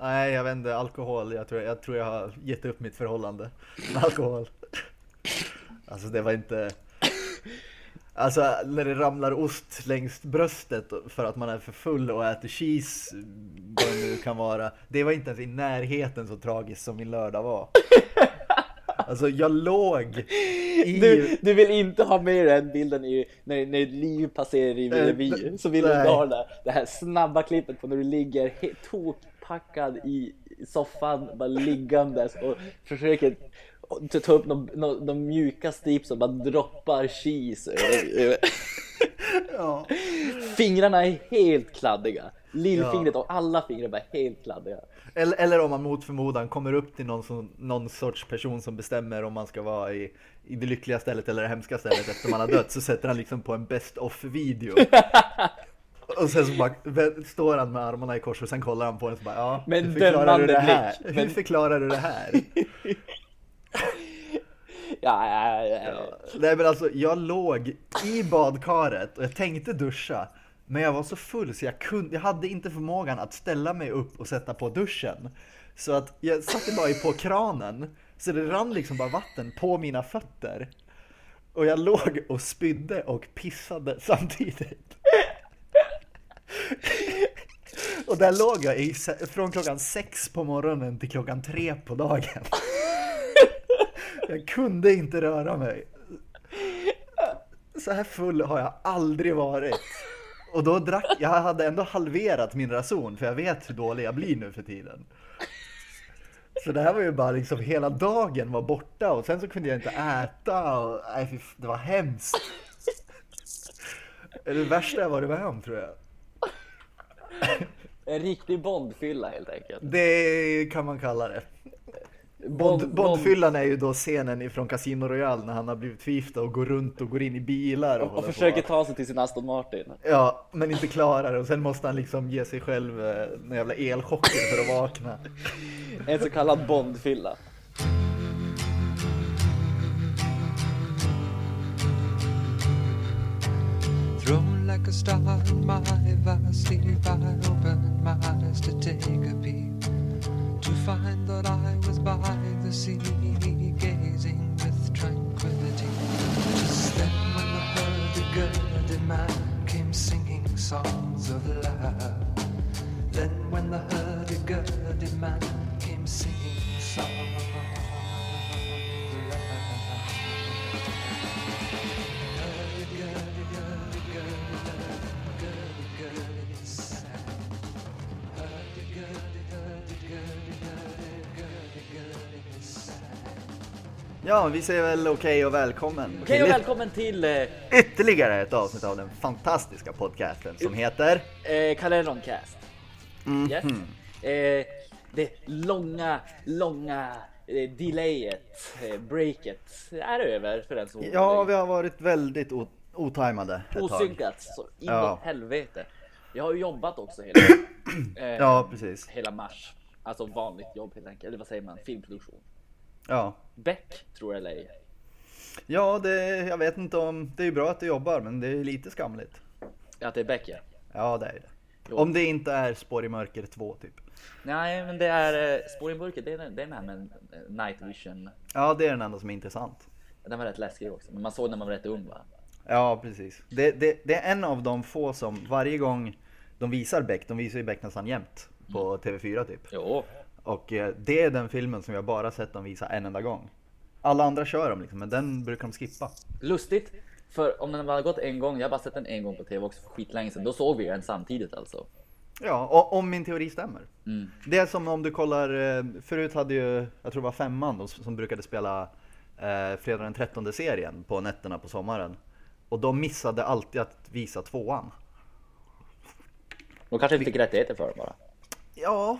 Nej, jag vet inte. Alkohol. Jag tror jag, tror jag har gett upp mitt förhållande med alkohol. Alltså det var inte... Alltså när det ramlar ost längs bröstet för att man är för full och äter cheese, vad det nu kan vara. Det var inte ens i närheten så tragiskt som min lördag var. Alltså jag låg i... Du, du vill inte ha med den bilden i, när, när liv passerar i Eh, revy. Så vill du inte ha det, det här snabba klippet på när du ligger he- tokpackad i soffan, bara liggandes och försöker ta upp de, de, de mjuka strips och bara droppar cheese. Ja. Fingrarna är helt kladdiga. Lillfingret och alla fingrar bara helt kladdiga. Eller, eller om man mot förmodan kommer upp till någon, som, någon sorts person som bestämmer om man ska vara i, i det lyckliga stället eller det hemska stället efter man har dött så sätter han liksom på en best of video. Och sen så bara står han med armarna i kors och sen kollar han på en och så bara ja, Med hur förklarar du det här? blick. Hur Men- förklarar du det här? Ja, ja, ja, ja. Nej men alltså jag låg i badkaret och jag tänkte duscha Men jag var så full så jag kunde, jag hade inte förmågan att ställa mig upp och sätta på duschen Så att jag satte bara på kranen Så det rann liksom bara vatten på mina fötter Och jag låg och spydde och pissade samtidigt och där låg jag i, från klockan sex på morgonen till klockan tre på dagen Jag kunde inte röra mig. Så här full har jag aldrig varit. Och då drack, jag hade ändå halverat min rason för jag vet hur dålig jag blir nu för tiden. Så det här var ju bara liksom hela dagen var borta och sen så kunde jag inte äta och nej, det var hemskt. Det värsta jag varit med om tror jag. En riktig Bondfylla helt enkelt. Det kan man kalla det. Bond, Bond, Bondfyllan är ju då scenen ifrån Casino Royale när han har blivit förgiftad och går runt och går in i bilar och, och, och på. försöker ta sig till sin Aston Martin. Ja, men inte klarar det och sen måste han liksom ge sig själv eh, en jävla elchocker för att vakna. En så kallad Bondfylla. A star in my sleep, I opened my eyes to take a peep. To find that I was by the sea, gazing with tranquility. Just then, when the hurdy-gurdy man came singing songs of love. Then, when the hurdy-gurdy man came singing songs Ja, vi säger väl okej och välkommen Okej och till välkommen till eh, ytterligare ett avsnitt av den fantastiska podcasten som heter eh, Kalendroncast. Mhm. Yes. Eh, det långa, långa eh, delayet, eh, breaket är över för den som Ja, vi har varit väldigt otajmade ett osynkat så in Ja. helvete. Jag har ju jobbat också hela, eh, Ja, precis. hela mars. Alltså vanligt jobb helt enkelt. Eller vad säger man? Filmproduktion. Ja. Beck tror jag eller ej. Ja, det, jag vet inte om, det är ju bra att du jobbar men det är lite skamligt. Att det är Beck ja. Ja, det är det. Jo. Om det inte är Spår i mörker 2 typ. Nej men det är eh, Spår i burken, det är, det är den här med eh, night vision. Ja, det är den enda som är intressant. Den var rätt läskig också. Men man såg när man var rätt ung va? Ja, precis. Det, det, det är en av de få som varje gång de visar Beck, de visar ju Beck nästan jämt på TV4 typ. Jo. Och eh, det är den filmen som jag bara sett dem visa en enda gång. Alla andra kör dem liksom, men den brukar de skippa. Lustigt. För om den hade gått en gång, jag har bara sett den en gång på TV också för skitlänge sedan. Då såg vi den samtidigt alltså. Ja, och, om min teori stämmer. Mm. Det är som om du kollar, eh, förut hade ju, jag tror det var femman de, som brukade spela eh, Fredag den 13 serien på nätterna på sommaren. Och de missade alltid att visa tvåan. De kanske inte fick rättigheter för den bara. Ja,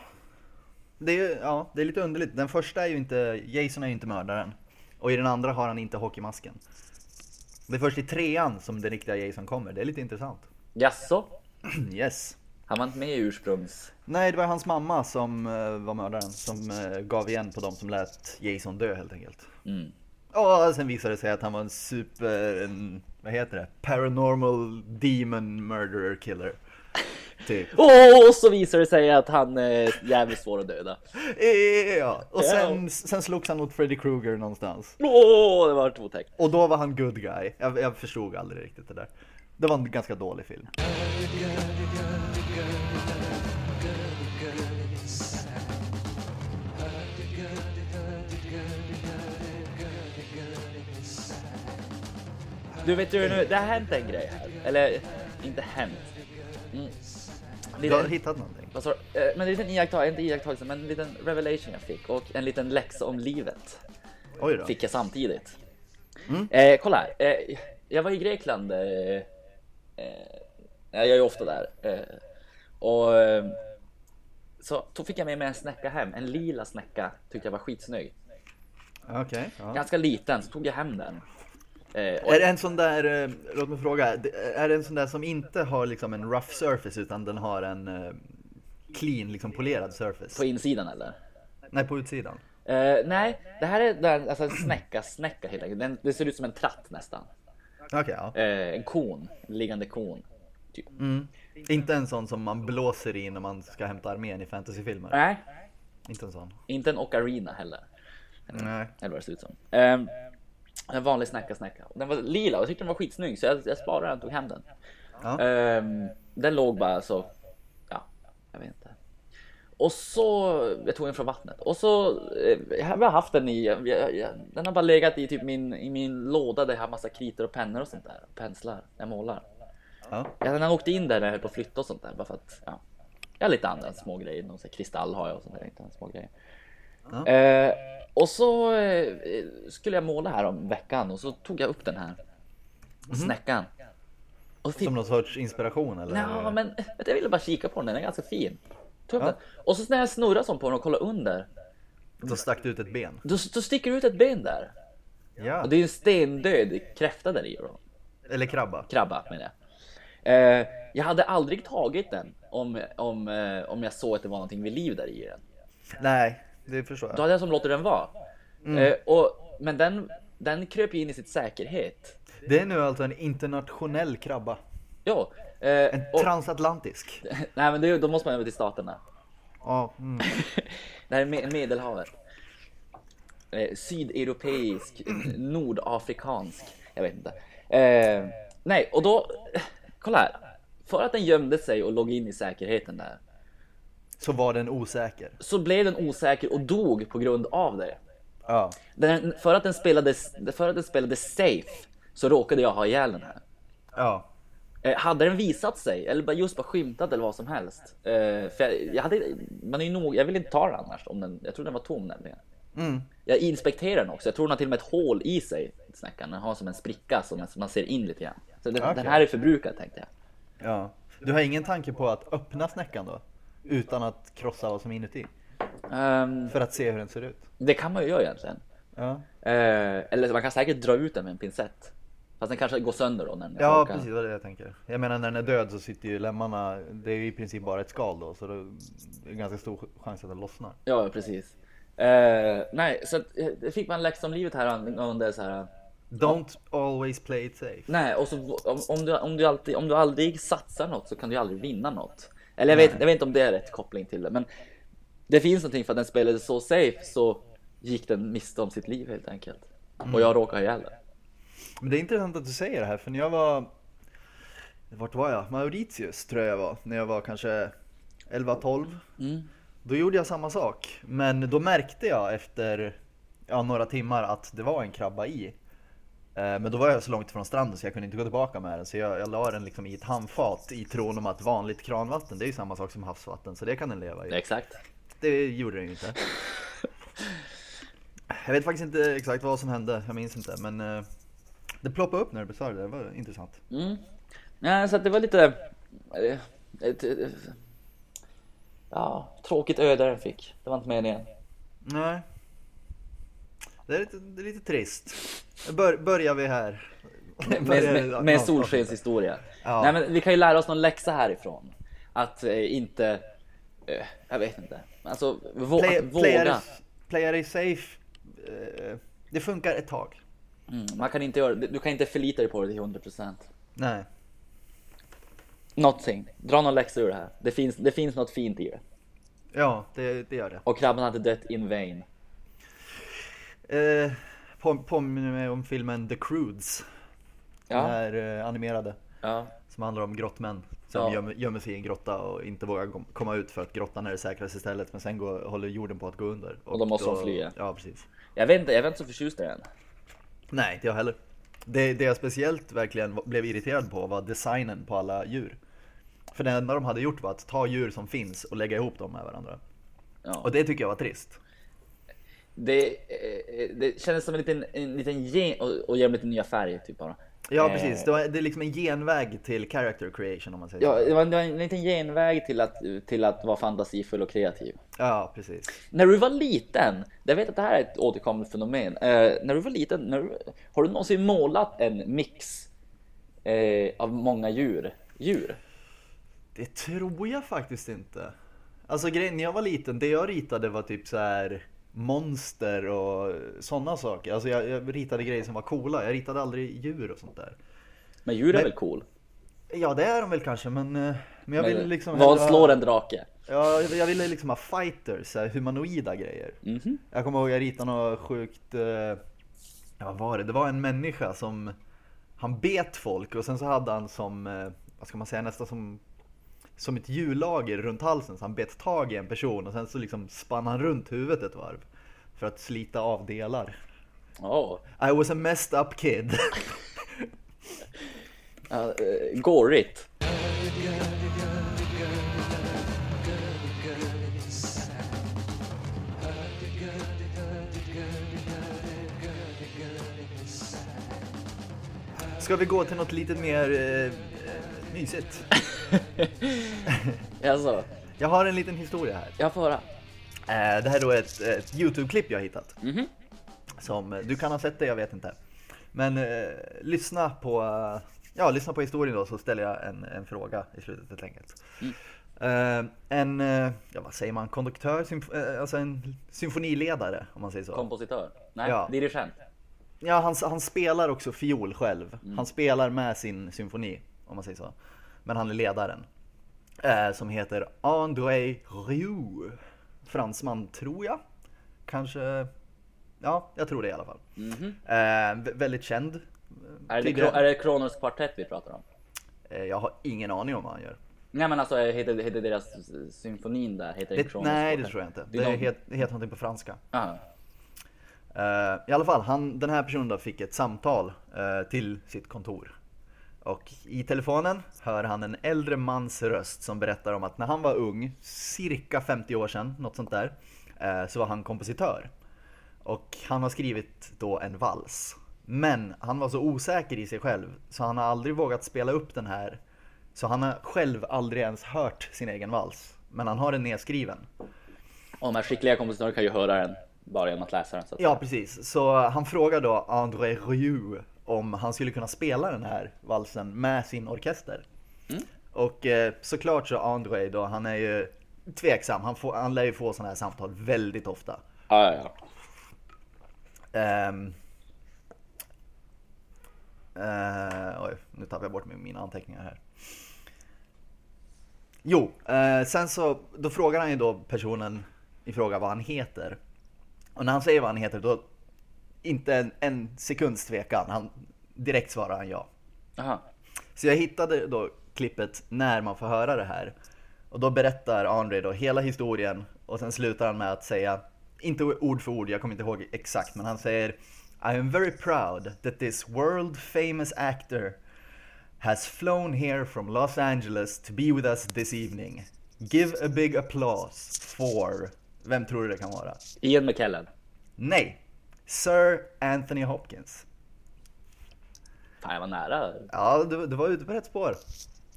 det är, ja, det är lite underligt. Den första är ju inte, Jason är ju inte mördaren. Och i den andra har han inte hockeymasken. Det är först i trean som den riktiga Jason kommer. Det är lite intressant. Jaså? Yes. Han var inte med i ursprungs... Nej, det var hans mamma som eh, var mördaren. Som eh, gav igen på dem som lät Jason dö helt enkelt. Mm. Och sen visade det sig att han var en super, en, vad heter det? Paranormal demon murderer killer. Typ. Och så visar det sig att han är jävligt svår att döda. Ja, och sen, sen slogs han mot Freddy Krueger någonstans. Åh, det var otäckt. Och då var han good guy. Jag, jag förstod aldrig riktigt det där. Det var en ganska dålig film. Du vet du nu, det har hänt en grej här. Eller inte hänt. Mm. Du har hittat någonting? vad sa du? Eh, men en liten iakttagelse, inte iakttagelse, men en liten revelation jag fick och en liten läxa om livet Oj då. fick jag samtidigt. Mm. Eh, kolla här, eh, jag var i Grekland. Eh, eh, jag är ju ofta där. Eh, och så då fick jag med mig en snäcka hem, en lila snäcka. Tyckte jag var skitsnygg. Okej. ja. Ganska liten, så tog jag hem den. Eh, Är det en sån där, eh, låt mig fråga, är det en sån där som inte har liksom en rough surface utan den har en eh, clean, liksom polerad surface? på insidan eller? Nej, på utsidan. Eh, nej, det här är den, alltså en snäcka, snäcka helt enkelt. Den, det ser ut som en tratt nästan. Okej, ja. Eh, en kon, en liggande kon. Typ. Inte en sån som man blåser i när man ska hämta armén i fantasyfilmer. Nej, Inte en sån. inte en ocarina heller. Nej. Eller vad det ser ut som. En vanlig snäcka snäcka. Den var lila och jag tyckte den var skitsnygg så jag, jag sparade den och tog hem den. Ja. Ehm, den låg bara så, ja, jag vet inte. Och så, jag tog den från vattnet och så, eh, jag har haft den i, jag, jag, den har bara legat i typ min, i min låda där jag har massa kritor och pennor och sånt där. Penslar, jag målar. Ja. Ja, den har åkt in där när jag höll på att flytta och sånt där bara för att, ja. Jag har lite andra små grejer, någon sån kristall har jag och sånt där, inte små grejer. Ja. Eh, och så eh, skulle jag måla här om veckan och så tog jag upp den här snäckan. Och Som någon sorts inspiration eller? Ja, men du, jag ville bara kika på den, den är ganska fin. Tog Ja. Och så när jag snurrar som på den och kollar under, Då stack det ut ett ben. då, då sticker ut ett ben där. Ja. Och det är en stendöd kräfta där i då. Eller krabba. Krabba menar jag. Eh, jag hade aldrig tagit den om, om, eh, om jag såg att det var någonting vid liv där i den. Nej, det förstår Då jag. hade jag som låter den vara. Eh, och, men den, den kröp in i sitt säkerhet. Det är nu alltså en internationell krabba. Ja. Eh, En och, transatlantisk. nej men det, då måste man över till staterna. Ja, mm. Det här är med, Medelhavet. Eh, sydeuropeisk, nordafrikansk, jag vet inte. Eh, nej, och då, kolla här. För att den gömde sig och låg in i säkerheten där, Så var den osäker. så blev den osäker och dog på grund av det. Ja. Den, för, att den spelade, för att den spelade safe så råkade jag ha ihjäl den här. Ja. Eh, hade den visat sig eller bara just bara skymtat eller vad som helst. Eh, för jag, jag hade, man är ju nog, jag ville inte ta den annars om den, jag tror den var tom nämligen. Mm. Jag inspekterade den också. Jag tror den har till och med ett hål i sig. Snäckan. Den har som en spricka som man- ser in lite grann. Så den, Okej. den här är förbrukad tänkte jag. Ja. Du har ingen tanke på att öppna snäckan då? Utan att krossa vad som är inuti? Ehm, För att se hur den ser ut? det kan man ju göra egentligen. Ja. Eh, eller man kan säkert dra ut den med en pincett. Fast den kanske går sönder då. När den Ja, funkar. precis vad det jag tänker. Jag menar när den är död så sitter ju lemmarna, det är ju i princip bara ett skal då, så då är det ganska stor chans att den lossnar. Ja, precis. Eh, nej, så att, eh, det fick man läxa om livet här angående så här. Don't always play it safe. Nej, och så om, om, du, om, du alltid, om du aldrig satsar något så kan du aldrig vinna något. Eller jag vet, jag vet inte om det är rätt koppling till det, men det finns någonting för att den spelade så safe så gick den miste om sitt liv helt enkelt. Och jag råkade ihjäl den. Men det är intressant att du säger det här, för när jag var... Vart var jag? Mauritius tror jag jag var, när jag var kanske 11-12. Mm. Då gjorde jag samma sak, men då märkte jag efter ja, några timmar att det var en krabba i. Eh, Men då var jag så långt från stranden så jag kunde inte gå tillbaka med den, så jag, jag la den liksom i ett handfat i tron om att vanligt kranvatten, det är ju samma sak som havsvatten, så det kan den leva i. Exakt. Det gjorde den ju inte. Jag vet faktiskt inte exakt vad som hände, jag minns inte, men eh, det ploppade upp när du sa det, det var intressant. Mm. Nej, så det var lite... eh, ett, ja, tråkigt öde den fick. Det var inte meningen. Nej. Det är lite, det är lite trist. Bör, börjar vi här. med, med, med solskenshistoria. Ja. Nej, men vi kan ju lära oss någon läxa härifrån. Att eh, inte... Eh, jag vet inte. Alltså, vå, Play, att våga. player, player is safe. eh, Det funkar ett tag. Mm, man kan inte göra, du kan inte förlita dig på det till 100%. Nej. Någonting. Dra någon läxa ur det här. Det finns, det finns något fint i det. Ja, det, det gör det. Och krabban inte dött in vain. Eh, på- Påminner mig om filmen The Croods. Den Ja. här eh, animerade. Ja. Som handlar om grottmän. Som Ja. gömmer, gömmer sig i en grotta och inte vågar kom- komma ut för att grottan är det säkraste stället. Men sen går, håller jorden på att gå under. Och då måste de fly. Ja, precis. Jag vet inte, jag vet inte så förtjust i den. Nej, inte jag heller. Det, det jag speciellt verkligen blev irriterad på var designen på alla djur. För det enda de hade gjort var att ta djur som finns och lägga ihop dem med varandra. Ja. Och det tycker jag var trist. Det, eh, det kändes som en liten, en liten gen och, och ge lite nya färger typ bara. Ja Eh, precis, det, var, det är liksom en genväg till character creation om man säger Ja, så. det var en, en liten genväg till att, till att vara fantasifull och kreativ. Ja, precis. När du var liten, jag vet att det här är ett återkommande fenomen. Eh, när du var liten, när du, har du någonsin målat en mix eh, av många djur? djur? Det tror jag faktiskt inte. Alltså grejen, när jag var liten, det jag ritade var typ så här monster och sådana saker. Alltså jag, jag ritade grejer som var coola, jag ritade aldrig djur och sånt där. Men djur är Men- väl cool? Ja det är de väl kanske men, eh, men jag ville Men liksom vad ha- slår en drake? Ja, jag- jag ville liksom ha fighters, humanoida grejer. Mhm. Jag kommer ihåg jag ritade något sjukt, eh, ja vad var det? Det var en människa som, han bet folk och sen så hade han som, eh, vad ska man säga, nästan som, som ett hjullager runt halsen. Så han bet tag i en person och sen så liksom spann han runt huvudet ett varv. För att slita av delar. Oh. I was a messed up kid. Uh, uh, gårigt. Ska vi gå till något lite mer eh, eh, mysigt? Alltså, Jag har en liten historia här. jag får höra. Eh, Det här är då ett, ett YouTube-klipp jag har hittat. Mhm. Som, eh, du kan ha sett det, jag vet inte. Men eh, lyssna på Ja, lyssna på historien då så ställer jag en, en fråga i slutet helt enkelt. Eh, en, eh, ja vad säger man, konduktör, symf- alltså en symfoniledare om man säger så. Kompositör? Nej, Ja. dirigent. Ja, han, han spelar också fiol själv. Han spelar med sin symfoni, om man säger så. Men han är ledaren. Eh, som heter André Rieu. Fransman, tror jag. Kanske... Ja, jag tror det i alla fall. Mhm. Eh, vä- väldigt känd. Är det, är det Kronos kvartett vi pratar om? Eh, jag har ingen aning om vad han gör. Nej men alltså heter, heter deras symfonin där, heter det Det, Kronos nej, det tror jag inte. Det Det, någon- het, det heter någonting på franska. Ah, Eh, I alla fall, han, den här personen då fick ett samtal eh, till sitt kontor. Och i telefonen hör han en äldre mans röst som berättar om att när han var ung, cirka 50 år sedan, något sånt där, eh, så var han kompositör. Och han har skrivit då en vals. Men han var så osäker i sig själv så han har aldrig vågat spela upp den här. Så han har själv aldrig ens hört sin egen vals. Men han har den nedskriven. och de här skickliga kompositörerna kan ju höra den bara genom att läsa den. Så att Ja, precis. Så han frågar då André Rieu om han skulle kunna spela den här valsen med sin orkester. Och eh, såklart så André då, han är ju tveksam. Han, får, han lär ju få sådana här samtal väldigt ofta. Ja, ja, ja. Ehm. Eh, oj, nu tappar jag bort min- mina anteckningar här. Jo, eh, sen så då frågar han ju då personen i fråga vad han heter. Och när han säger vad han heter då, inte en, en sekunds tvekan, han, direkt svarar han ja. Aha. Så jag hittade då klippet när man får höra det här. Och då berättar André då hela historien och sen slutar han med att säga, inte ord för ord, jag kommer inte ihåg exakt, men han säger I am very proud that this world famous actor has flown here from Los Angeles to be with us this evening. Give a big applause for... Vem tror du det kan vara? Ian McKellen. Nej! Sir Anthony Hopkins. Fan jag var nära. Ja, du, du var ute på rätt spår.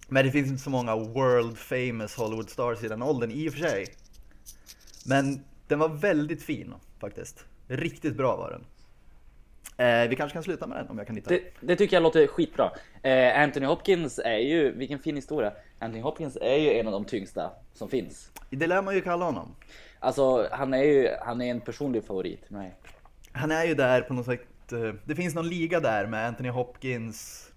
Men det finns inte så många world famous Hollywood stars i den åldern i och för sig. Men den var väldigt fin faktiskt. Riktigt bra var den. Eh, vi kanske kan sluta med den om jag kan hitta. Det, det tycker jag låter skitbra. Eh, Anthony Hopkins är ju, vilken fin historia. Anthony Hopkins är ju en av de tyngsta som finns. Det lär man ju kalla honom. Alltså han är ju, han är en personlig favorit mig. Han är ju där på något sätt. eh, Det finns någon liga där med Anthony Hopkins,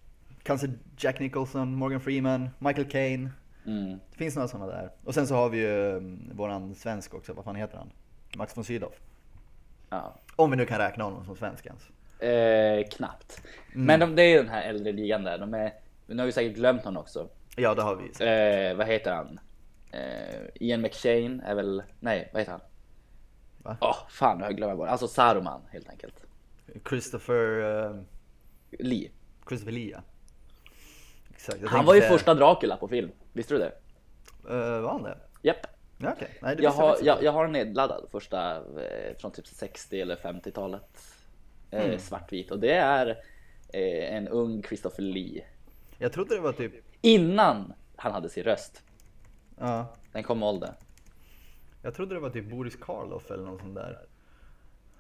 kanske Jack Nicholson, Morgan Freeman, Michael Caine. Mm. Det finns några sådana där. Och sen så har vi ju um, våran svensk också, vad fan heter han? Max von Sydow. Ja. Om vi nu kan räkna honom som svensk ens. Eh, knappt. Mm. Men de, det är den här äldre ligan där. De är, nu har vi säkert glömt honom också. Ja, det har vi. Eh, vad heter han? Eh, Ian McShane är väl, nej vad heter han? Va? Åh fan, jag glömmer bort. Alltså Saruman helt enkelt. Christopher, uh, Lee. Christopher Lee ja. Exakt. jag Han var ju säga- första Dracula på film. Visste du det? Eh, var han det? Japp. Ja, okej. Nej, det Jag har, jag, jag har en nedladdad första eh, från typ 60 eller 50-talet. Eh, Mm. Svartvit. Och det är eh, en ung Christopher Lee. Jag trodde det var typ, Innan han hade sin röst. ja. Den kom med åldern. Jag trodde det var typ Boris Karloff eller någon sån där.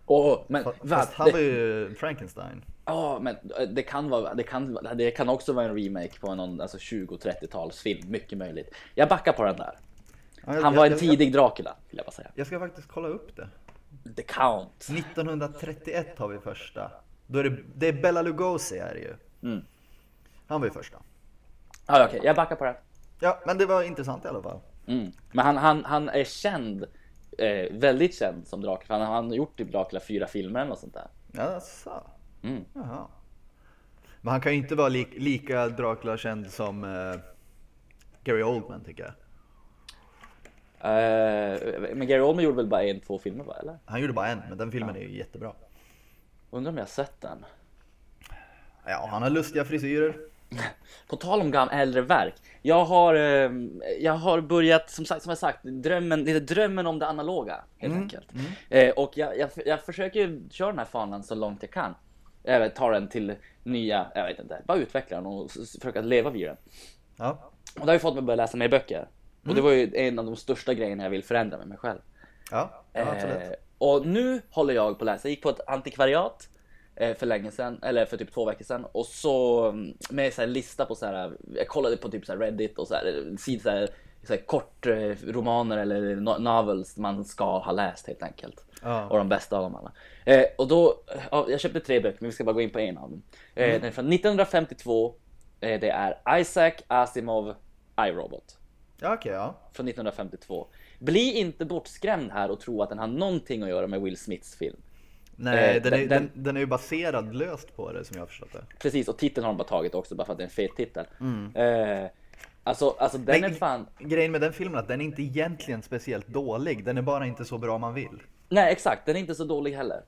Åh, men Fast, va? han Det- var ju Frankenstein. Ja, men eh, det kan, vara, det, kan, det kan också vara en remake på någon alltså 20-30-talsfilm, mycket möjligt. Jag backar på den där. Ja, jag- Han var jag- en tidig Dracula, vill jag bara säga. Jag ska faktiskt kolla upp det. The Count. 1931 har vi första. Då är det, det är Bella Lugosi är det ju. Mm. Han var ju första. Ja, okej, jag backar på den. Ja, men det var intressant i alla fall. Mm. Men han, han, han är känd, eh, väldigt känd som Dracula. Han, han har gjort typ Dracula fyra filmer eller något sånt där. Jaså? Mm. Jaha. Men han kan ju inte vara li lika Dracula-känd som eh, Gary Oldman tycker jag. Eh, men Gary Oldman gjorde väl bara en, två filmer va, eller? Han gjorde bara en, men den filmen är ju jättebra. Undrar om jag har sett den. Ja, han har lustiga frisyrer. På tal om gamla äldre verk. Jag har, eh, jag har börjat, som sagt, som jag sagt, drömmen, det är drömmen om det analoga helt enkelt. Eh, och jag, jag, jag försöker köra den här fanan så långt jag kan. Jag tar den till nya, jag vet inte, bara utveckla den och försöka leva vid den. Ja, Och det har ju fått mig att börja läsa mer böcker. Och det var ju en av de största grejerna jag vill förändra med mig själv. ja, ja absolut. Eh, och nu håller jag på att läsa. Jag gick på ett antikvariat eh, för länge sedan, eller för typ två veckor sedan. Och så mm, med så här lista på så här, jag kollade på typ så Reddit och så här, så här, så här kort eh, romaner eller no- novels man ska ha läst helt enkelt. Ja. Och de bästa av dem alla. Eh, och då, ja, jag köpte tre böcker men vi ska bara gå in på en av dem. Eh, Den är från 1952. Eh, det är Isaac Asimov iRobot Ja, okej, ja. från 1952. Bli inte bortskrämd här och tro att den har någonting att göra med Will Smiths film. Nej, Eh, den, är, den- den, den är ju baserad löst på det som jag har förstått det. Precis, och titeln har de bara tagit också bara för att det är en fet titel. Eh, alltså, alltså den Men är fan... Grejen med den filmen är att den är inte egentligen speciellt dålig. Den är bara inte så bra man vill. Nej exakt, den är inte så dålig heller.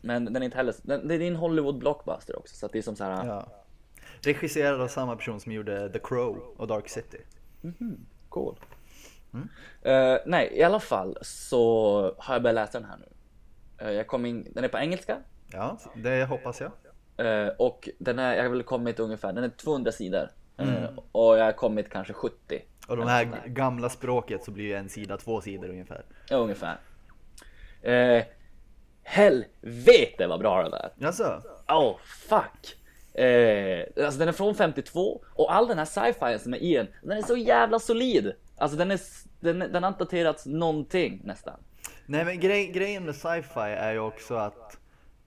Men den är inte heller... Den, det är en Hollywood blockbuster också, så att det är som så här... Ja. Regisserad av samma person som gjorde The Crow och Dark City. Cool. Eh, nej, i alla fall så har jag börjat läsa den här nu. Eh, jag kom in, den är på engelska. Ja, det hoppas jag. Eh, och den är, jag har väl kommit ungefär, den är 200 sidor. Eh, och jag har kommit kanske 70. Och de här gamla språket så blir ju en sida två sidor ungefär. Ja, ungefär. Eh, helvete vad bra den är. Jaså? Oh fuck. Eh, alltså den är från 52 och all den här sci-fi som är i den, den är så jävla solid. Alltså den är, den, den har inte daterats någonting nästan. Nej men grej, grejen med sci-fi är ju också att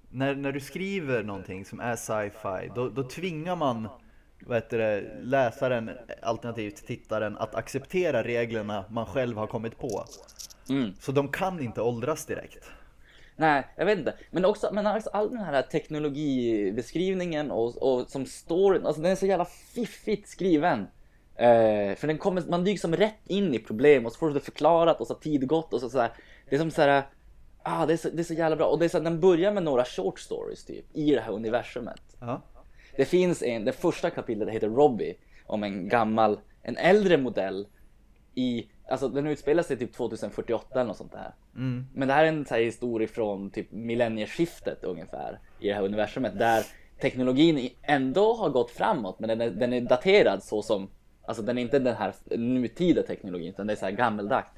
när, när du skriver någonting som är sci-fi då, då tvingar man vad heter det, läsaren alternativt tittaren att acceptera reglerna man själv har kommit på. Mm. Så de kan inte åldras direkt. Nej, jag vet inte. Men också, men också all den här teknologibeskrivningen och, och som står, alltså den är så jävla fiffigt skriven. Eh, för den kommer, man dyker som rätt in i problem och så får du det förklarat och så har tid gått och så, så här, Det är som så här, ah, det, är så, det är så jävla bra. Och det är så, här, den börjar med några short stories typ, i det här universumet. Ja. Det finns en, det första kapitlet heter Robbie, om en gammal, en äldre modell i, alltså den utspelar sig typ 2048 eller något sånt där. Men det här är en så här historia från typ millennieskiftet ungefär i det här universumet där teknologin ändå har gått framåt men den är, den är daterad så som, alltså den är inte den här nutida teknologin utan det är så här gammeldags.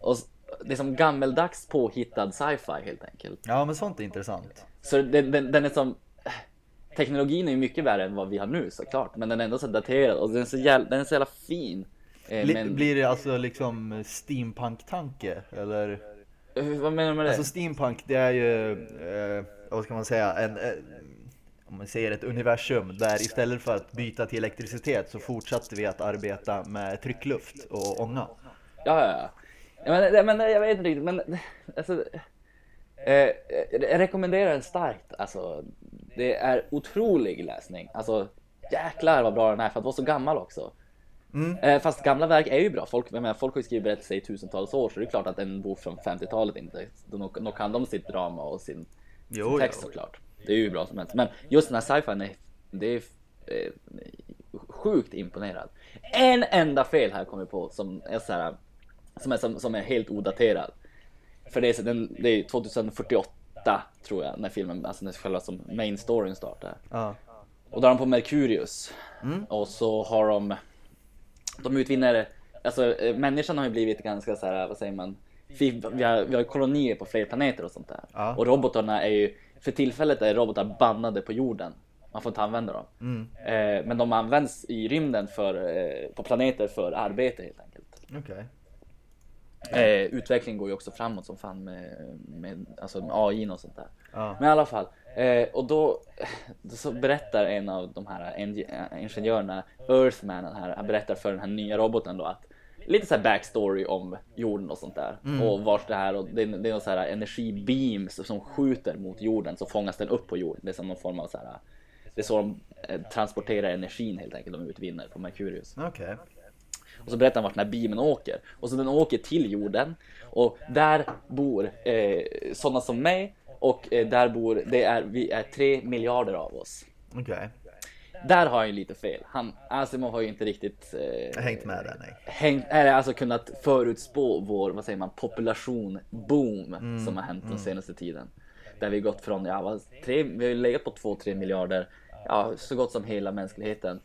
Och det är som gammeldags påhittad sci-fi helt enkelt. ja men sånt är intressant. Så den, den, den är som Teknologin är ju mycket värre än vad vi har nu såklart Men den är ändå så daterad och den är så jävla, den är så jävla fin eh, men, Blir det alltså liksom steampunk-tanke? Eller? Eh, Vad menar du med det? Alltså steampunk det är ju, eh, vad ska man säga, en, eh, om man säger ett universum där istället för att byta till elektricitet så fortsatte vi att arbeta med tryckluft och ånga. Ja, ja, ja. Ja men, men jag vet inte riktigt, men alltså, eh, jag rekommenderar den starkt. Alltså, det är otrolig läsning. Alltså, jäklar vad bra den är för att vara så gammal också. Mm. Eh, fast gamla verk är ju bra. Folk, menar, folk har ju skrivit berättelser i tusentals år så det är klart att en bok från 50-talet inte, då kan de sitt drama och sin, Jo, sin text jo. såklart. Det är ju bra som helst. Men just den här sci-fi, är- det är eh, sjukt imponerad. En enda fel här kommer jag på som är så här, som är, som, som är helt odaterad. För det är, den, det är 2048 tror jag när filmen, alltså när själva som main storyn startar. Ja. Och då är de på Merkurius. Och så har de, de utvinner, alltså eh, människan har ju blivit ganska så här, vad säger man, vi, vi, har, vi har kolonier på fler planeter och sånt där. Ja. Och robotarna är ju, för tillfället är robotar bannade på jorden. Man får inte använda dem. Eh, men de används i rymden för, eh, på planeter för arbete helt enkelt. Okej. Eh, utvecklingen går ju också framåt som fan med, med, alltså med AI och sånt där. Ja. Men i alla fall. Eh, och då så berättar en av de här ingenjörerna, Earthmanen här, han berättar för den här nya roboten då att lite så här backstory om jorden och sånt där. Och vart det här och det, är- det är någon så här energibeams som skjuter mot jorden så fångas den upp på jorden. Det är som någon form av så här. Det är så de eh, transporterar energin helt enkelt de utvinner på Merkurius. Okej. Och så berättar han vart den här beamen åker. Och så den åker till jorden. Och där bor eh, sådana som mig. Och eh, där bor, det är, vi är tre miljarder av oss. Okej. Där har han ju lite fel. Han, Asimov har ju inte riktigt eh, Hängt med där, nej. hängt, eller alltså kunnat förutspå vår, vad säger man, population boom som har hänt den senaste tiden. Där vi gått från, ja, tre, vi har legat på 2-3 miljarder, ja, så gott som hela mänskligheten.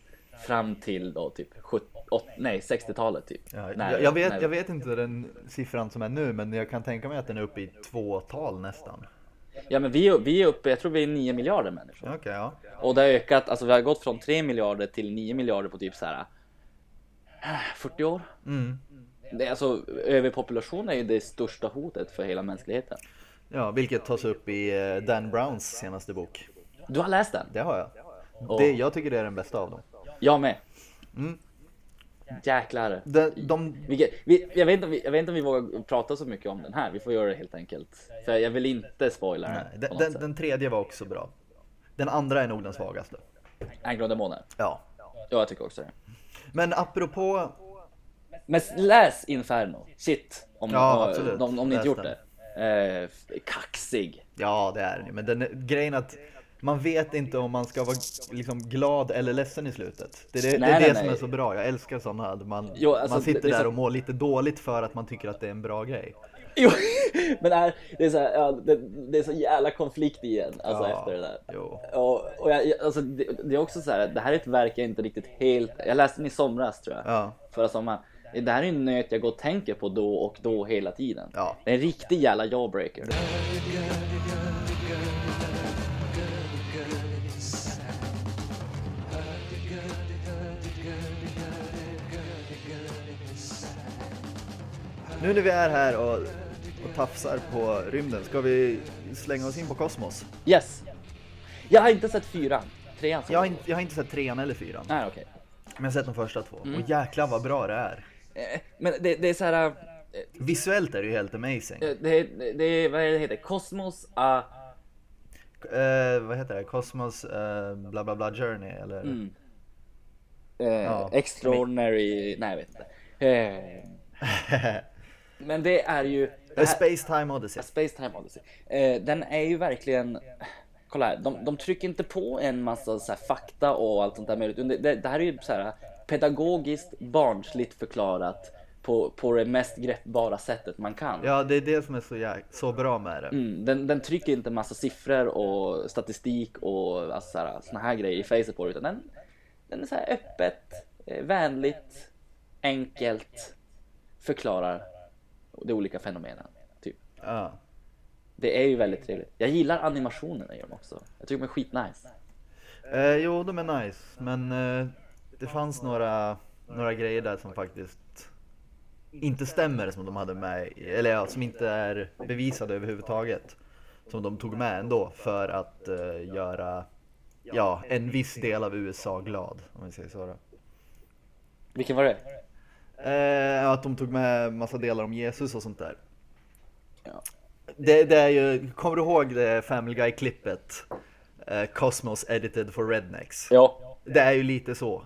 Fram till då typ 70, åt- nej, 60-talet typ. Ja, När- jag, jag, vet, när- jag vet inte den siffran som är nu, men jag kan tänka mig att den är uppe i tvåtal nästan. Ja men vi, vi är uppe, jag tror vi är 9 miljarder människor. Okej, ja. Och det har ökat, alltså vi har gått från 3 miljarder till 9 miljarder på typ så här äh, 40 år. Mm. Det är alltså, överpopulation är ju det största hotet för hela mänskligheten. Ja, vilket tas upp i eh, Dan Browns senaste bok. Du har läst den? Det har jag. Det, jag tycker det är den bästa av dem. Jag med. Mm. Jäklar. De, de, Vilket, vi, jag, vet inte om vi, jag vet inte om vi vågar prata så mycket om den här. Vi får göra det helt enkelt. För jag vill inte spoila den. den, den, tredje var också bra. Den andra är nog den svagaste. Angry on Demoner. Ja. Ja, jag tycker också det. Men apropå, Men läs Inferno. Shit. Om, Ja, om, om, om ni inte gjort den. det. Eh, kaxig. ja det är den men den grejen att man vet inte om man ska vara liksom glad eller ledsen i slutet. Det är det, Nej, det, är nej, det som nej. är så bra, jag älskar sådana. att Man, Jo, alltså, man sitter är där så- och mår lite dåligt för att man tycker att det är en bra grej. Jo, men det, här, det, är så här, ja, det, det är så jävla konflikt igen alltså Ja, efter det där. jo. Och, och jag, jag- alltså, det, det är också så här, det här är ett verk jag inte riktigt helt, jag läste den i somras tror jag, Ja. förra sommaren. Det här är en nöt jag går och tänker på då och då hela tiden. Ja. Det är en riktig jävla jawbreaker. Nu när vi är här och, och tafsar på rymden, ska vi slänga oss in på kosmos? Yes! Jag har inte sett fyran. Trean såg Jag har, inte, jag har inte sett trean eller fyran, Nej okej. men jag har sett de första två. Mm. Och jäklar vad bra det är. Eh, Men det, det är så här. eh, Visuellt är det ju helt amazing. eh, Det, det, det vad är det heter? Kosmos a... Eh, vad heter det? Cosmos eh, bla bla bla journey eller? Mm. Eh, Ja. Extraordinary... Nej jag vet inte. Eh, men det är ju... det här- Space Time Odyssey. Space Time Odyssey. Eh, den är ju verkligen... Kolla här, de, de trycker inte på en massa så fakta och allt sånt där möjligt. Det, det, här är ju så här pedagogiskt barnsligt förklarat på, på det mest greppbara sättet man kan. Ja, det är det som är så, jäk- så bra med det. Mm, den, den trycker inte massa siffror och statistik och alltså, så här, såna här grejer i facet på utan den, den är så här öppet, eh, vänligt, enkelt förklarar de olika fenomenen. Typ. Ja. Det är ju väldigt trevligt. Jag gillar animationerna i dem också. Jag tycker de är skitnice. Eh, jo, de är nice, men eh, det fanns några, några grejer där som faktiskt inte stämmer som de hade med, eller ja, som inte är bevisade överhuvudtaget. Som de tog med ändå för att eh, göra ja, en viss del av USA glad, om vi säger så. Då. Vilken var det? Eh, att de tog med massa delar om Jesus och sånt där. Ja. Det, det är ju, kommer du ihåg det Family Guy-klippet? Eh, Cosmos edited for rednecks. Ja. Det är ju lite så.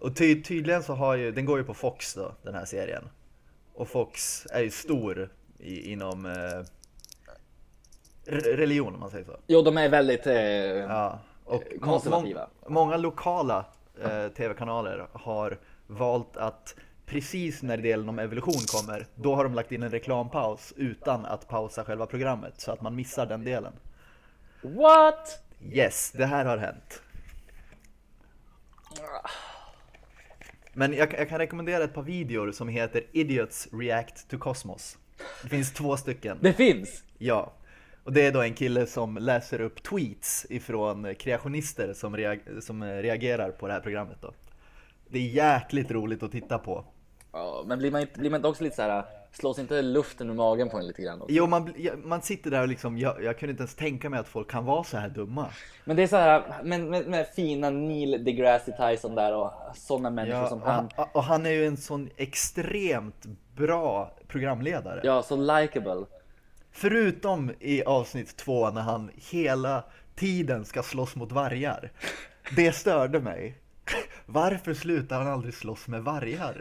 Och ty, tydligen så har ju, den går ju på Fox då, den här serien. Och Fox är ju stor i, inom eh, re- religion om man säger så. Jo, de är väldigt... Eh, Ja. Och Konservativa. må- många lokala eh, tv-kanaler har valt att precis när delen om evolution kommer, då har de lagt in en reklampaus utan att pausa själva programmet så att man missar den delen. What? Yes, det här har hänt. Men jag, jag kan rekommendera ett par videor som heter Idiots React to Cosmos. Det finns två stycken. Det finns! Ja. Och det är då en kille som läser upp tweets ifrån kreationister som, reag- som reagerar på det här programmet då. Det är jäkligt roligt att titta på. Ja, men blir man, inte, blir man inte också lite så här slås inte luften ur magen på en lite grann också? Jo, man, man sitter där och liksom, jag, jag kunde inte ens tänka mig att folk kan vara så här dumma. Men det är så här, men med, med fina Neil deGrasse Tyson där och sådana människor Ja, som och, han. han, och han är ju en sån extremt bra programledare. Ja, så likable. Förutom i avsnitt två när han hela tiden ska slåss mot vargar. Det störde mig. Varför slutar han aldrig slåss med vargar?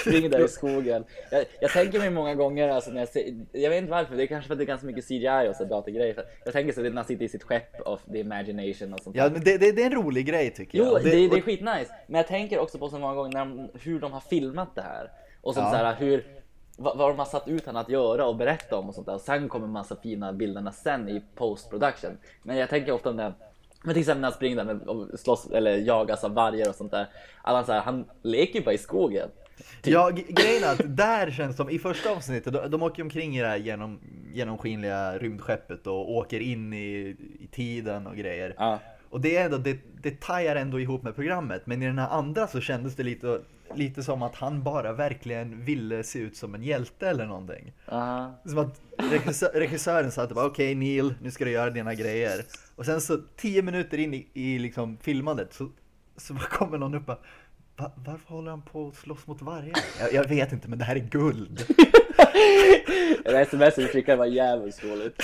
Springer där i skogen. Jag, jag tänker mig många gånger, alltså när jag, ser, jag vet inte varför, det är kanske för att det är ganska mycket CGI och så datorgrejer. För Jag tänker så att han sitter i sitt skepp of the imagination och sånt Ja, men det, det, det är en rolig grej tycker jag. Jo, Och det, det, är skitnice. Men jag tänker också på så många gånger när hur de har filmat det här. Och som Ja. så här, hur, vad, vad de har satt ut han att göra och berätta om och sånt där. Och sen kommer massa fina bilderna sen i post production. Men jag tänker ofta om det men till exempel när han springer där med, och slåss eller jagas av vargar och sånt där. Alla så här, han leker ju bara i skogen. Ja, g- grejen är att där känns som, i första avsnittet, de, de åker omkring i det här genom, genomskinliga rymdskeppet och åker in i, i tiden och grejer. Ja. Och det, är ändå, det, det tajar ändå ihop med programmet, men i den här andra så kändes det lite, lite som att han bara verkligen ville se ut som en hjälte eller någonting. Ja. Som att regissö- regissören sa att okej Neil, nu ska du göra dina grejer. Och sen så tio minuter in i, i liksom filmandet så, så kommer någon upp och bara, Va, varför håller han på att slåss mot vargar? Jag, jag vet inte men det här är guld. Det sms du skickade var jävligt roligt.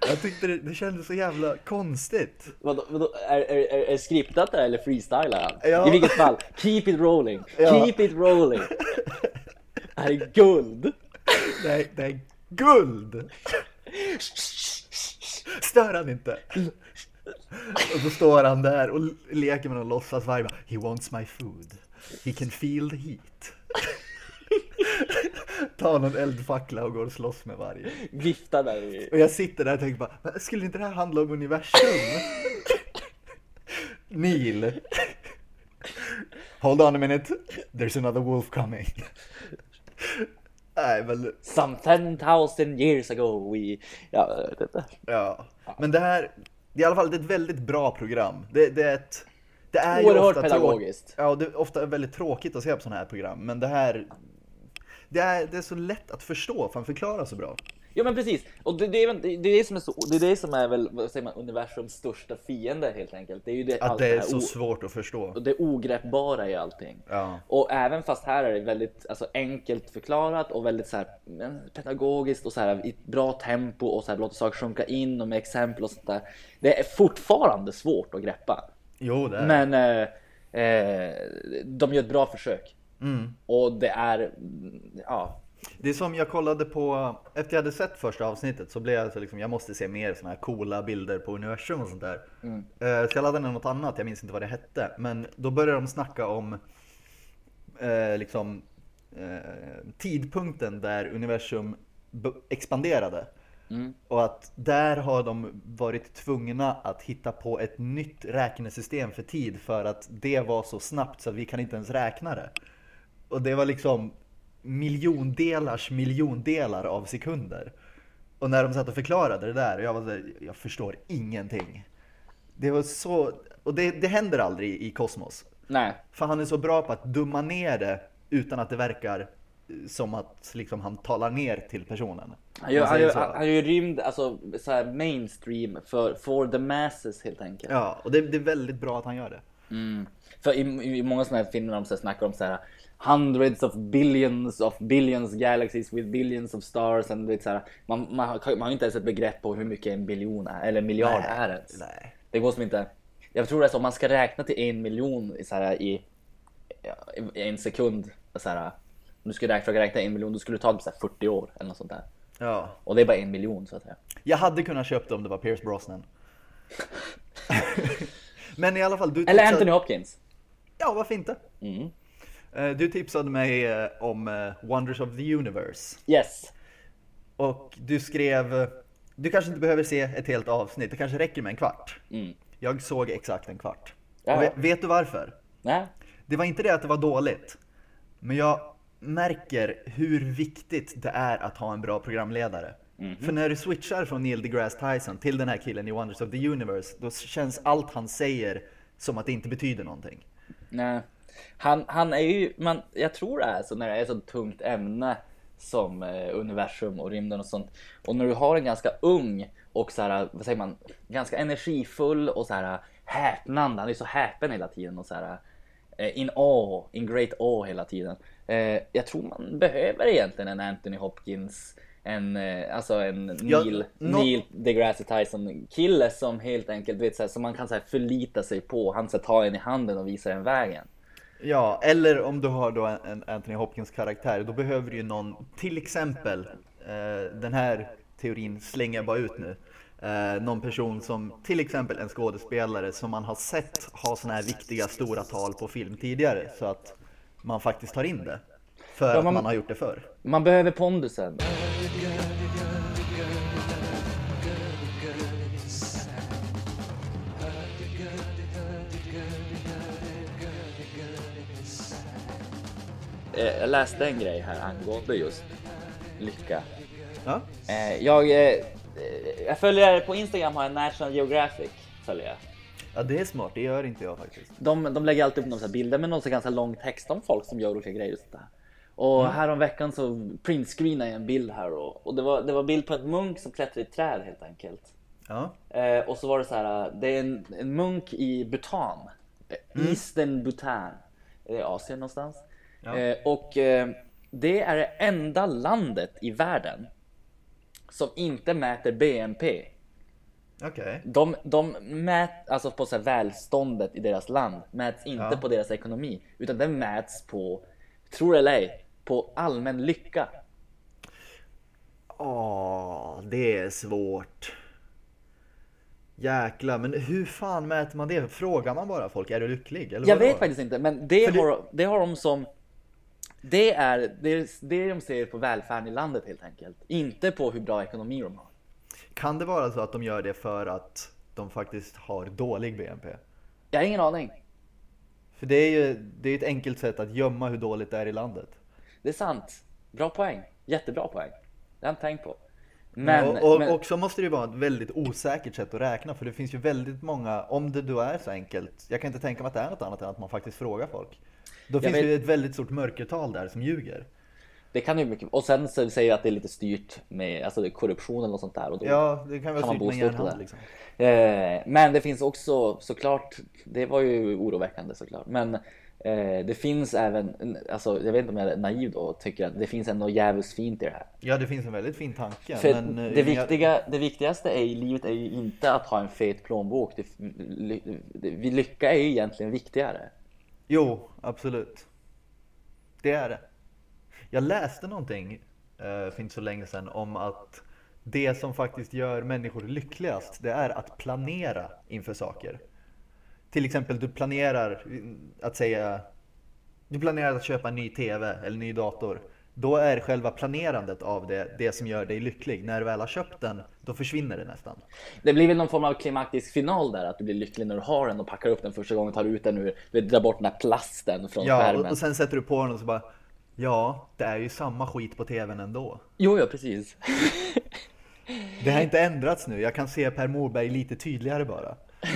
Jag tyckte det, det kändes så jävla konstigt. Vadå, vadå, är, är, är, är skriptat det eller freestylar han? Ja. I vilket fall, keep it rolling. Ja. Keep it rolling. Det här är guld. Det är, det är guld! Stör han inte? Och så står han där och leker med någon låtsasvarg. He wants my food. He can feel the heat. Tar någon eldfackla och går och slåss med vargen. Viftar där i... Och jag sitter där och tänker bara, "Men skulle inte det här handla om universum? Neil. Hold on a minute. There's another wolf coming. Nej men Some 10,000 years ago we... Ja, jag vet inte. Ja, men det här, det är i alla fall det är ett väldigt bra program. Det, det är ett, det är ju Oerhört ofta pedagogiskt. Tråk, ja, det är ofta väldigt tråkigt att se på sådana här program, men det här, det är, det är så lätt att förstå för han förklarar så bra. Ja men precis, och det, det, är, det, det, är det som är så, det är det som är väl, vad säger man, universums största fiende helt enkelt. Det är ju det, Att det är så o- svårt att förstå. det ogreppbara i allting. Ja. Och även fast här är det väldigt alltså, enkelt förklarat och väldigt så här, pedagogiskt och så här, i ett bra tempo och så här, låter saker sjunka in och med exempel och sånt där. Det är fortfarande svårt att greppa. Jo, det är Men eh, eh, de gör ett bra försök. Mm. Och det är, mm, ja, Det är som jag kollade på, efter jag hade sett första avsnittet så blev jag så liksom, jag måste se mer såna här coola bilder på universum och sånt där. Eh, Så jag laddade ner något annat, jag minns inte vad det hette. Men då började de snacka om eh, liksom eh, tidpunkten där universum expanderade. Och att där har de varit tvungna att hitta på ett nytt räknesystem för tid för att det var så snabbt så att vi kan inte ens räkna det. Och det var liksom miljondelars miljondelar av sekunder. Och när de satt och förklarade det där, och jag var så här, jag förstår ingenting. Det var så, och det, det händer aldrig i Kosmos. nej. För han är så bra på att dumma ner det utan att det verkar som att liksom, han talar ner till personen. Han gör, han han gör rymd, alltså så här mainstream för for the masses helt enkelt. Ja, och det, det är väldigt bra att han gör det. Mm. För i, i många sådana här filmer de så här snackar om så här hundreds of billions of billions galaxies with billions of stars and det så här, man, man, har- man har inte ens ett begrepp på hur mycket en biljon är eller en miljard är ens. Nej. Det går som inte. Jag tror att om man ska räkna till en miljon i, så här, i, i en sekund, så här, om du skulle räkna, räkna en miljon, då skulle det ta typ så här 40 år eller något sånt där. Ja. Och det är bara en miljon så att säga. Jag hade kunnat köpt det om det var Pierce Brosnan. Men i alla fall, du Eller Anthony Hopkins. Ja, varför inte? Mm. Eh, Du tipsade mig eh, om eh, Wonders of the Universe. Yes. Och du skrev, du kanske inte behöver se ett helt avsnitt, det kanske räcker med en kvart. Mm. Jag såg exakt en kvart. Vet, vet du varför? Nej. Det var inte det att det var dåligt. Men jag märker hur viktigt det är att ha en bra programledare. För när du switchar från Neil deGrasse Tyson till den här killen i Wonders of the Universe, då känns allt han säger som att det inte betyder någonting. Nej. Han, han är ju, man, jag tror det är så när det är ett så tungt ämne som eh, universum och rymden och sånt. Och när du har en ganska ung och så här, vad säger man, ganska energifull och så här häpnande. Han är så häpen hela tiden och så här eh, in awe, in great awe hela tiden. Eh, jag tror man behöver egentligen en Anthony Hopkins, en, eh, alltså en Ja, Neil, nå- Neil deGrasse Tyson kille som helt enkelt vet så här, som man kan så här, förlita sig på. Han ska ta en i handen och visa en vägen. Ja, eller om du har då en Anthony Hopkins karaktär, då behöver du ju någon, till exempel, eh, den här teorin slänger jag bara ut nu. Eh, någon person som, till exempel en skådespelare som man har sett ha sådana här viktiga stora tal på film tidigare, så att man faktiskt tar in det. För Ja, att man- man har gjort det förr. Man behöver pondusen. Jag läste en grej här angående just lycka. Ja, Eh, Jag, eh, jag följer på Instagram har jag National Geographic. Följer jag. ja det är smart, det gör inte jag faktiskt. De, de lägger alltid upp några bilder med någon ganska lång text om folk som gör olika grejer. Sånt där. Och Mm. här om veckan så printscreenade jag en bild här och, och det, var, det var bild på en munk som klättrar i ett träd helt enkelt. Ja, Eh, och så var det så här, det är en, en munk i Bhutan. Eh, Mm. Eastern Bhutan. Det är Asien någonstans. Ja. Eh, och eh, det är det enda landet i världen som inte mäter BNP. okej. De, de mät, alltså på så välståndet i deras land, mäts inte Ja. på deras ekonomi, utan det mäts på, tror det eller ej, på allmän lycka. Åh, det är svårt. Jäklar, men hur fan mäter man det? Frågar man bara folk, är du lycklig? Eller Jag vet faktiskt inte, men det, För det- har, det har de som det är, det är det de ser på välfärden i landet helt enkelt. Inte på hur bra ekonomi de har. Kan det vara så att de gör det för att de faktiskt har dålig BNP? Jag har ingen aning. För det är ju det är ett enkelt sätt att gömma hur dåligt det är i landet. Det är sant. Bra poäng. Jättebra poäng. Det har jag inte tänkt på. Men, och, och, men och så måste det ju vara ett väldigt osäkert sätt att räkna för det finns ju väldigt många, om det då är så enkelt, jag kan inte tänka mig att det är något annat än att man faktiskt frågar folk. Då finns vet- det ju ett väldigt stort mörkertal där som ljuger. det kan ju mycket. Och sen så säger jag att det är lite styrt med alltså det är korruption eller sånt där. Och då, Ja, det kan vara Kan man styrt med järnhand liksom. Eh, men det finns också såklart, det var ju oroväckande såklart. Men eh, det finns även, alltså jag vet inte om jag är naiv då och tycker att det finns ändå jävligt fint i det här. Ja, det finns en väldigt fin tanke. För men, eh, det, jag- viktiga, det viktigaste är i livet är ju inte att ha en fet plånbok. Det, det, lycka är ju egentligen viktigare. Jo, absolut. Det är det. Jag läste någonting eh, för inte så länge sedan om att det som faktiskt gör människor lyckligast, det är att planera inför saker. Till exempel, du planerar eh, att säga, du planerar att köpa en ny TV eller ny dator. Då är själva planerandet av det, det som gör dig lycklig. När du väl har köpt den, då försvinner det nästan. Det blir väl någon form av klimaktisk final där, att du blir lycklig när du har den och packar upp den första gången, tar ut den ur, du drar bort den här plasten från Ja, och, skärmen. och sen sätter du på den och så bara, ja, det är ju samma skit på TVn ändå. Jo, ja precis. Det har inte ändrats nu, jag kan se Per Morberg lite tydligare bara.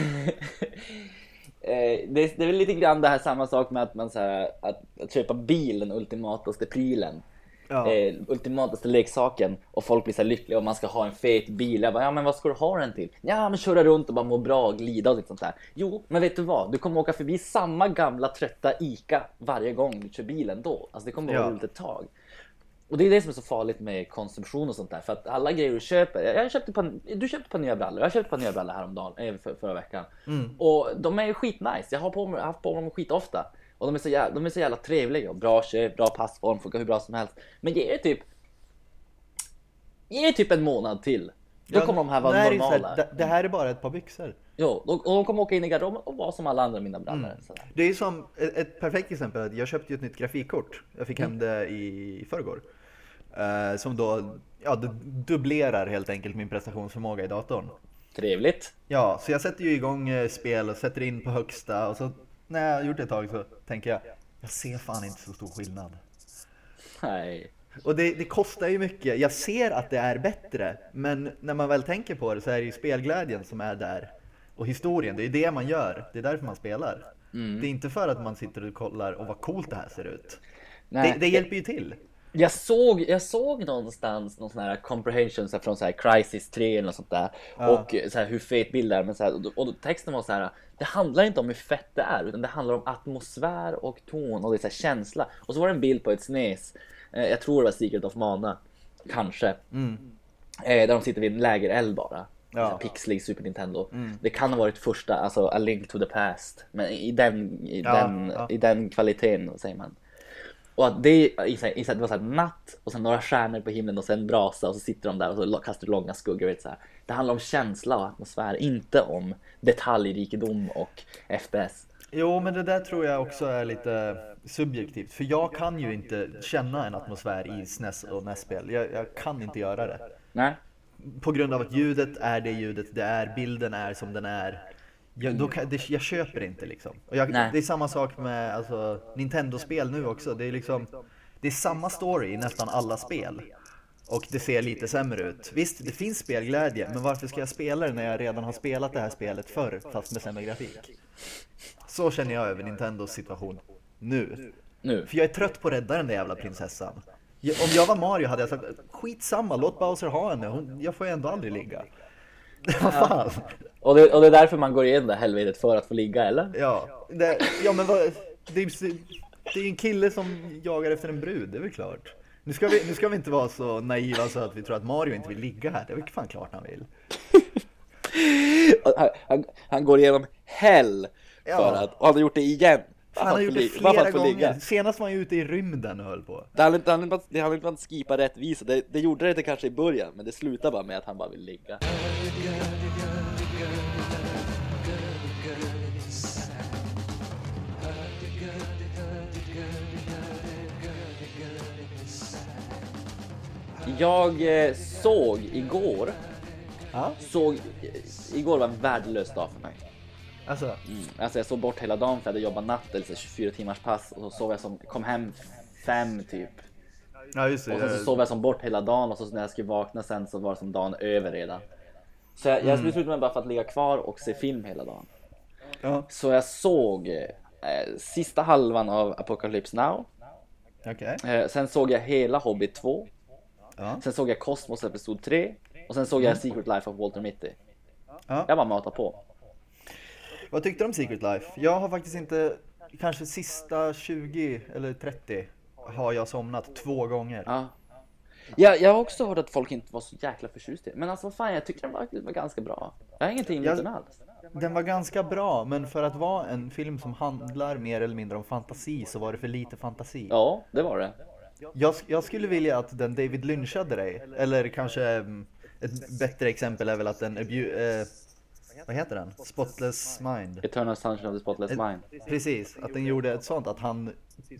Eh, det, är, det är väl lite grann det här samma sak med att man så här, att, att köpa bil, den ultimataste prylen. Ja. eh, ultimataste leksaken och folk blir så lyckliga och man ska ha en fet bil. Jag bara, ja men vad ska du ha den till? Ja men köra runt och bara må bra, glida och lite sånt där. Jo, men vet du vad? Du kommer åka förbi samma gamla trötta ICA varje gång du kör bilen då. Alltså det kommer vara Ja. roligt ett tag. Och det är det som är så farligt med konsumtion och sånt där. För att alla grejer du köper. Jag köpte på, du köpte på nya brallor. Jag köpte på nya brallor häromdagen, eh, för, förra veckan. Och de är skitnice. Jag har, på mig, jag har haft på mig dem skitofta. Och de är, så jävla, de är så jävla trevliga och bra köp, bra passform, funkar hur bra som helst. Men ge det typ... Ge det typ en månad till. Då Ja, kommer de här vara ju normala. det, det här är bara ett par byxor. Jo, och och de kommer åka in i garderoben och vara som alla andra mina brallor. sådär. Det är som ett, ett perfekt exempel. Jag köpte ju ett nytt grafikkort. Jag fick hem det i förrgår. Eh, som då ja, det dubblerar helt enkelt min prestationsförmåga i datorn. Trevligt. Ja, så jag sätter ju igång eh, spel och sätter in på högsta och så när jag har gjort det ett tag så tänker jag jag ser fan inte så stor skillnad. Nej. Och det, det kostar ju mycket. Jag ser att det är bättre, men när man väl tänker på det så är det ju spelglädjen som är där. Och historien, det är det man gör. Det är därför man spelar. Det är inte för att man sitter och kollar och vad coolt det här ser ut. Nej. Det, det hjälper ju till. Jag såg, jag såg någonstans någon sån här comprehension så här, från så här Crisis 3 eller något sånt där. Och så här, hur fet bild är. Men så här, och, och texten var så här. Det handlar inte om hur fett det är utan det handlar om atmosfär och ton och det är så här, känsla. Och så var det en bild på ett SNES. Eh, jag tror det var Secret of Mana. Kanske. Eh, där de sitter vid en lägereld bara. Ja. Ja. Pixlig Super Nintendo. Det kan ha varit första, alltså A Link to the Past. Men i den, i Ja, den, ja. i den kvaliteten säger man. Och att det, i, i, det var så här natt och sen några stjärnor på himlen och sen brasa och så sitter de där och så kastar långa skuggor. Vet, så här. Det handlar om känsla och atmosfär, inte om detaljrikedom och FPS. Jo, men det där tror jag också är lite subjektivt. För jag kan ju inte känna en atmosfär i SNES och NES-spel. Jag, jag kan inte göra det. Nej, På grund av att ljudet är det ljudet det är, bilden är som den är. Jag, då kan, det, jag köper inte liksom. Och jag, det är samma sak med alltså, Nintendo-spel nu också. Det är liksom Det är samma story i nästan alla spel. Och det ser lite sämre ut. Visst, det finns spelglädje, men varför ska jag spela det när jag redan har spelat det här spelet förr, fast med sämre grafik? Så känner jag över Nintendos situation nu. nu. För jag är trött på att rädda den där jävla prinsessan. Om jag var Mario hade jag sagt skitsamma, låt Bowser ha henne. Hon, jag får ju ändå aldrig ligga. Vad fan? Och det, och det är därför man går igenom det här helvetet för att få ligga, eller? Ja, det, ja men vad, det, är, det är en kille som jagar efter en brud, det är väl klart. Nu ska, vi, nu ska vi inte vara så naiva så att vi tror att Mario inte vill ligga här. Det är väl fan klart han vill. Han, han, han går igenom hell för Ja. att, och han har gjort det igen. Han har gjort det att flera att gånger. Senast var han ju ute i rymden och höll på. Det handlar inte, om att- att skipa rättvisa, det, det gjorde det inte kanske i början, men det slutar bara med att han bara vill ligga. Jag eh, såg igår, Ja, såg, igår var en värdelös dag för mig. Alltså. Mm. Alltså jag sov bort hela dagen för jag hade jobbat natt eller så 24 timmars pass och så sov jag som, kom hem fem typ. Ja just det. Och sen så sov jag som bort hela dagen och så när jag skulle vakna sen så var det som dagen över redan. Så jag, jag beslutade mig bara för att ligga kvar och se film hela dagen. Ja, Så jag såg eh, sista halvan av Apocalypse Now. okej. Eh, sen såg jag hela Hobbit 2. Ja. Sen såg jag Cosmos Episod 3. Och sen såg jag Secret Life of Walter Mitty. Ja. Jag bara matade på. Vad tyckte du om Secret Life? Jag har faktiskt inte, kanske sista 20 eller 30 har jag somnat två gånger. Ja. Ja, jag har också hört att folk inte var så jäkla förtjusta i det. Men alltså vad fan, jag tyckte den var, var ganska bra. Jag har ingenting emot Jag- den alls. Den var ganska bra, men för att vara en film som handlar mer eller mindre om fantasi så var det för lite fantasi. Ja, det var det. Jag, jag skulle vilja att den David Lynchade dig, eller kanske mm, ett bättre exempel är väl att den eh, vad heter den? Spotless Mind. Eternal Sunshine of the Spotless Mind. Precis, att den gjorde ett sånt att han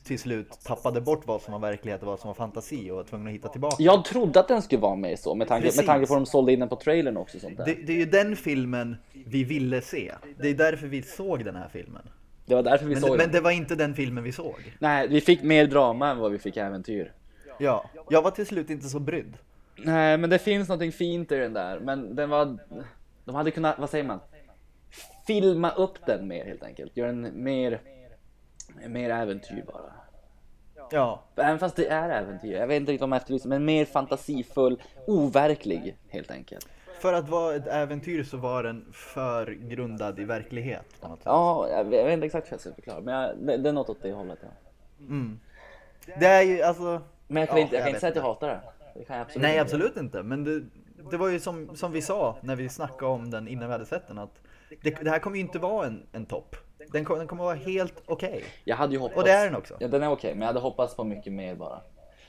till slut tappade bort vad som var verklighet och vad som var fantasi och var tvungen att hitta tillbaka. Jag trodde att den skulle vara med så, med tanke, Precis. med tanke på att de sålde in den på trailern också. och Sånt där. Det, Det, det är ju den filmen vi ville se. Det är därför vi såg den här filmen. var därför vi Men, såg men den. det var inte den filmen vi såg. Nej, vi fick mer drama än vad vi fick äventyr. Ja, jag var till slut inte så brydd. Nej, men det finns någonting fint i den där. Men den var... De hade kunnat, vad säger man? Filma upp den mer helt enkelt. Göra den mer... Mer äventyr bara. Ja, Även fast det är äventyr. Jag vet inte riktigt om efterlyser, men mer fantasifull, overklig helt enkelt. för att vara ett äventyr så var den för grundad i verklighet. Ja, jag vet inte exakt hur jag ska förklara, men jag, det, det är något åt det hållet. Ja. Det är ju alltså... Men jag kan Ja, inte, jag jag kan inte säga att jag hatar det. det kan jag absolut Nej inte. absolut inte, men det, det var ju som, som vi sa när vi snackade om den innan vi hade sett den att det, det här kommer ju inte vara en, en topp. Den, kom- den kommer vara helt okej. Jag hade ju hoppats... Och det är den också. Ja, den är okej, men jag hade hoppats på mycket mer bara.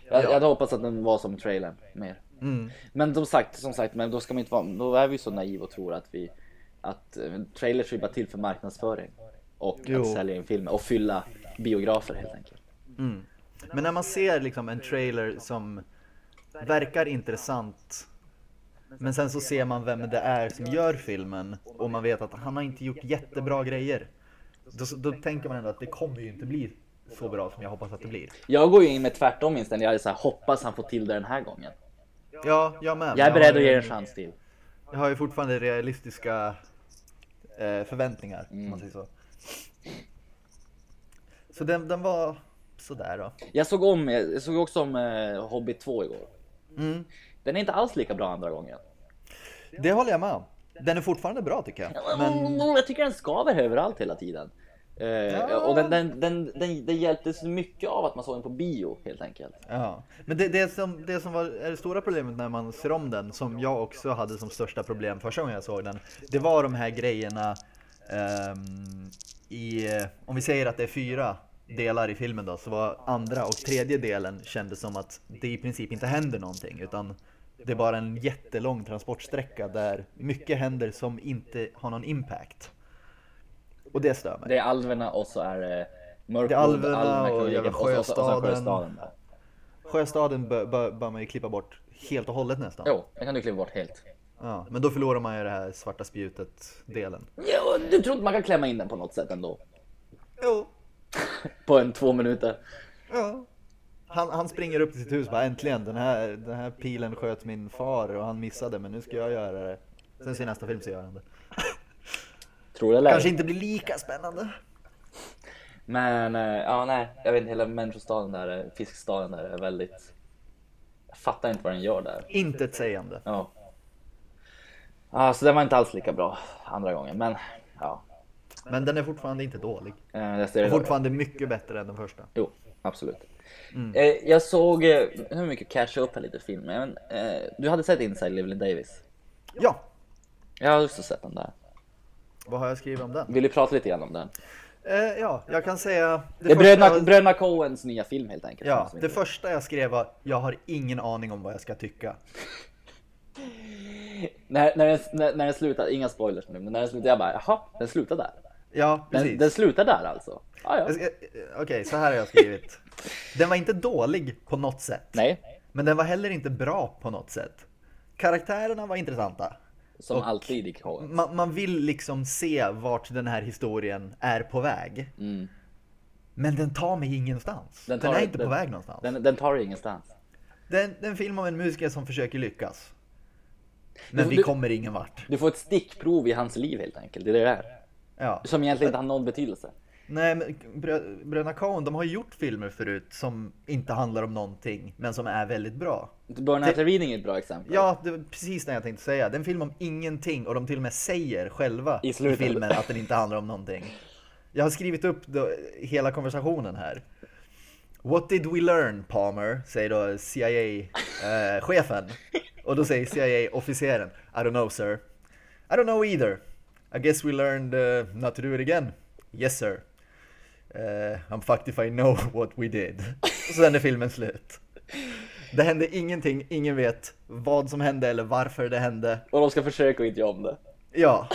Jag, Ja. jag hade hoppats att den var som trailern, mer. Mm. Men som sagt, som sagt, men då ska man inte vara, då är vi så naiva och tror att vi, att eh, trailers är bara till för marknadsföring. Och Jo. att sälja in filmer och fylla biografer helt enkelt. Men när man ser liksom en trailer som verkar intressant men sen så ser man vem det är som gör filmen och man vet att han har inte gjort jättebra grejer. Då, då tänker man ändå att det kommer ju inte bli så bra som jag hoppas att det blir. Jag går ju in med tvärtom inställning, jag är så här, hoppas han får till det den här gången. Ja, jag med. Jag är beredd har att ge en chans till. Jag har ju fortfarande realistiska eh, förväntningar, om Mm. man säger så. Så den, den var sådär då. Jag såg om, jag såg också om eh, Hobbit 2 igår. Mm. Den är inte alls lika bra andra gången. Det håller jag med om. Den är fortfarande bra tycker jag. Men Men... Jag tycker den skaver överallt hela tiden. Eh, Och den, den, den, den, den hjälpte så mycket av att man såg den på bio helt enkelt. Ja, men det, det, som, det som var är det stora problemet när man ser om den, som jag också hade som största problem första gången jag såg den, det var de här grejerna ehm, i, om vi säger att det är fyra delar i filmen då, så var andra och tredje delen kändes som att det i princip inte händer någonting, utan det är bara en jättelång transportsträcka där mycket händer som inte har någon impact. Och det stör mig. Det är alverna och så är det Mörkblod, Det är alverna och så sjöstaden. sjöstaden där. Sjöstaden bör, bör, bör man ju klippa bort helt och hållet nästan. Jo, den kan du kliva bort helt. Ja, men då förlorar man ju det här svarta spjutet-delen. Jo, du tror inte man kan klämma in den på något sätt ändå? Jo. På en två minuter. Ja. Han, han springer upp till sitt hus och bara äntligen, den här, den här pilen sköt min far och han missade men nu ska jag göra det. Sen ser nästa film så gör han det. Tror det? Kanske inte blir lika spännande. Men eh, ja, nej, jag vet inte, hela människostaden där, eh, fiskstaden där är väldigt... Jag fattar inte vad den gör där. Inte ett sägande. Ja. Ja, så den var inte alls lika bra andra gången, men ja. Men den är fortfarande inte dålig. Eh, Och det. fortfarande mycket bättre än den första. Jo, absolut. Eh, Jag såg, eh, hur mycket catcha upp här lite film, men eh, du hade sett Inside Llewellyn Davis? Ja, Jag har också sett den där. vad har jag skrivit om den? Vill du prata lite grann om den? Eh, ja, jag kan säga... Det är bröderna, bröderna Coens nya film helt enkelt. Ja, det inte- första jag skrev var jag har ingen aning om vad jag ska tycka. när, när, den, när, när den slutar, inga spoilers nu, men när den slutar, jag bara jaha, den slutar där. Ja, Den, precis. den slutar där alltså? Ja. Okej, så här har jag skrivit. Den var inte dålig på något sätt. Nej, Men den var heller inte bra på något sätt. Karaktärerna var intressanta. som Och- alltid i Coen. Man, man vill liksom se vart den här historien är på väg. Mm. Men den tar mig ingenstans. Den, tar- är inte den- på väg någonstans. Den, den tar ingenstans. Den, det är en film om en musiker som försöker lyckas. Men Du- vi kommer ingen vart. Du får ett stickprov i hans liv helt enkelt, det är det det är. Ja. Som egentligen inte har någon betydelse. Nej, men Brö- Bröderna Coen, de har gjort filmer förut som inte handlar om någonting, men som är väldigt bra. Burn After Reading är ett bra exempel. Ja, det var precis det jag tänkte säga. Det är en film om ingenting och de till och med säger själva I i, filmen att den inte handlar om någonting. Jag har skrivit upp då, hela konversationen här. What did we learn, Palmer? Säger då CIA-chefen. och då säger CIA-officeren, I don't know sir. I don't know either. I guess we learned uh, not to do it again. Yes sir. Uh, I'm fucked if I know what we did. Och sen är filmen slut. Det hände ingenting, ingen vet vad som hände eller varför det hände. Och de ska försöka att inte göra om det. Ja.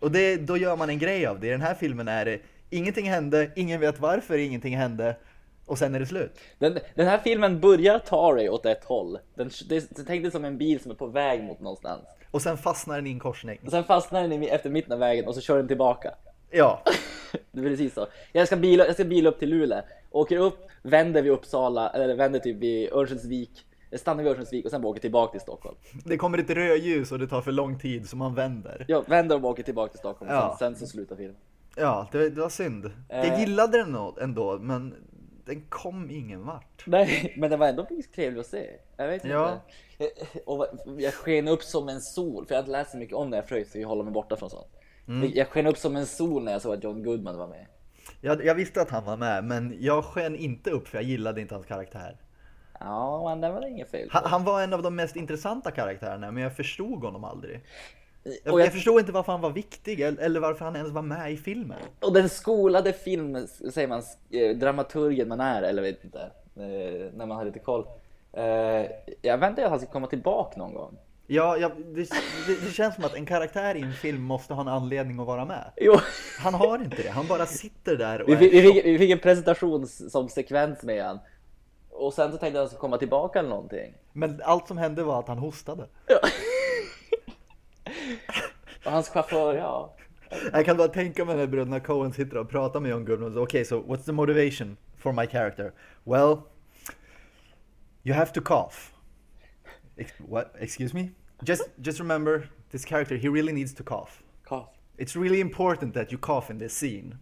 Och det, då gör man en grej av det. I den här filmen är det ingenting hände, ingen vet varför ingenting hände och sen är det slut. Den, den här filmen börjar ta dig åt ett håll. Den, det, det tänk dig som en bil som är på väg mot någonstans. Och sen fastnar den i en korsning. Och sen fastnar den i- efter mitten av vägen och så kör den tillbaka. Ja, Det är precis så. Jag ska bila, jag ska bila upp till Luleå. Åker upp, vänder vid Uppsala, eller vänder typ vid Örnsköldsvik. Stannar vid Örnsköldsvik och sen åker tillbaka till Stockholm. det kommer ett rödljus och det tar för lång tid så man vänder. Ja, vänder och åker tillbaka till Stockholm Ja. sen, sen så slutar filmen. Ja, det, det var synd. Jag Eh. gillade den ändå, men den kom ingen vart. Nej, men det var ändå trevligt att se. Jag vet inte. Och jag sken upp som en sol, för jag inte läst så mycket om det, jag frös så jag håller mig borta från sånt. Mm. Jag sken upp som en sol när jag såg att John Goodman var med. Jag, jag visste att han var med, men jag sken inte upp för jag gillade inte hans karaktär. Ja, men det var inget fel på. Han, han var en av de mest intressanta karaktärerna, men jag förstod honom aldrig. Jag, Och jag... förstod inte varför han var viktig, eller varför han ens var med i filmen. Och den skolade film, säger man, eh, dramaturgen man är, eller vet inte, eh, när man har lite koll. Eh, Jag väntar att han ska komma tillbaka någon gång. Ja, ja det, det, det känns som att en karaktär i en film måste ha en anledning att vara med. Jo, Han har inte det, han bara sitter där och vi är vi fick, vi fick en presentation som sekvens med han. Och sen så tänkte jag att han skulle komma tillbaka eller någonting. Men allt som hände var att han hostade. Och hans chaufför, ja. Jag kan bara tänka mig när bröderna Coen sitter och pratar med John Goodman. Okej, okay, so what's the motivation for my character? Well, you have to cough. Ex what? Excuse me? Just, just remember, this character, he really needs to cough. Cough. It's really important that you cough in this scene.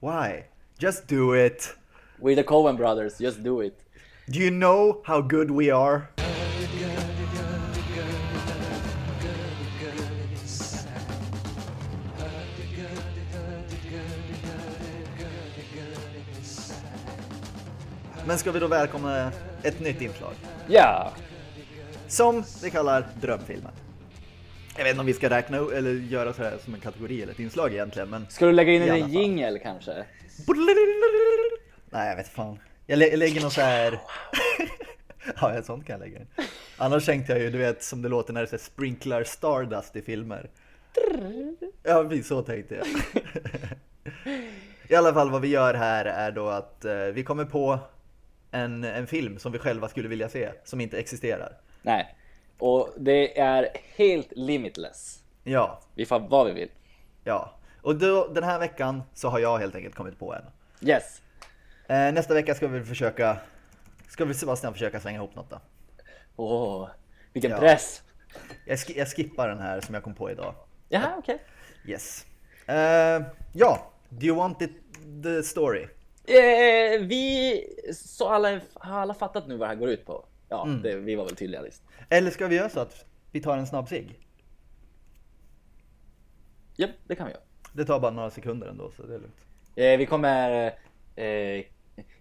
Why? Just do it. We're the Coen brothers, just do it. Do you know how good we are? Men ska vi då välkomna ett nytt inslag? Ja! Som vi kallar drömfilmer. Jag vet inte om vi ska räkna eller göra så här som en kategori eller ett inslag egentligen, men... Ska du lägga in en jingel kanske? Nej, jag vet fan. Jag, lä- jag lägger någon så här... ja, ett sånt kan jag lägga in. Annars tänkte jag ju, du vet, som det låter när det här sprinklar Stardust i filmer. Ja, precis så tänkte jag. I alla fall vad vi gör här är då att eh, vi kommer på en, en film som vi själva skulle vilja se, som inte existerar. Nej. Och det är helt limitless. Ja, Vi får vad vi vill. ja. Och då, den här veckan så har jag helt enkelt kommit på en. Yes. Eh, nästa vecka ska vi försöka, ska vi Sebastian försöka slänga ihop något då. Åh, vilken Ja. press. Jag, sk- jag skippar den här som jag kom på idag. Jaha, okej. Yes. Eh, ja, do you want it, the story? Eh, vi, så alla, har alla fattat nu vad det här går ut på? Ja, Mm. det, vi var väl tydliga visst. Eller ska vi göra så att vi tar en snabb cigg? Ja, det kan vi göra. Det tar bara några sekunder ändå så det är lugnt. Eh, vi kommer eh,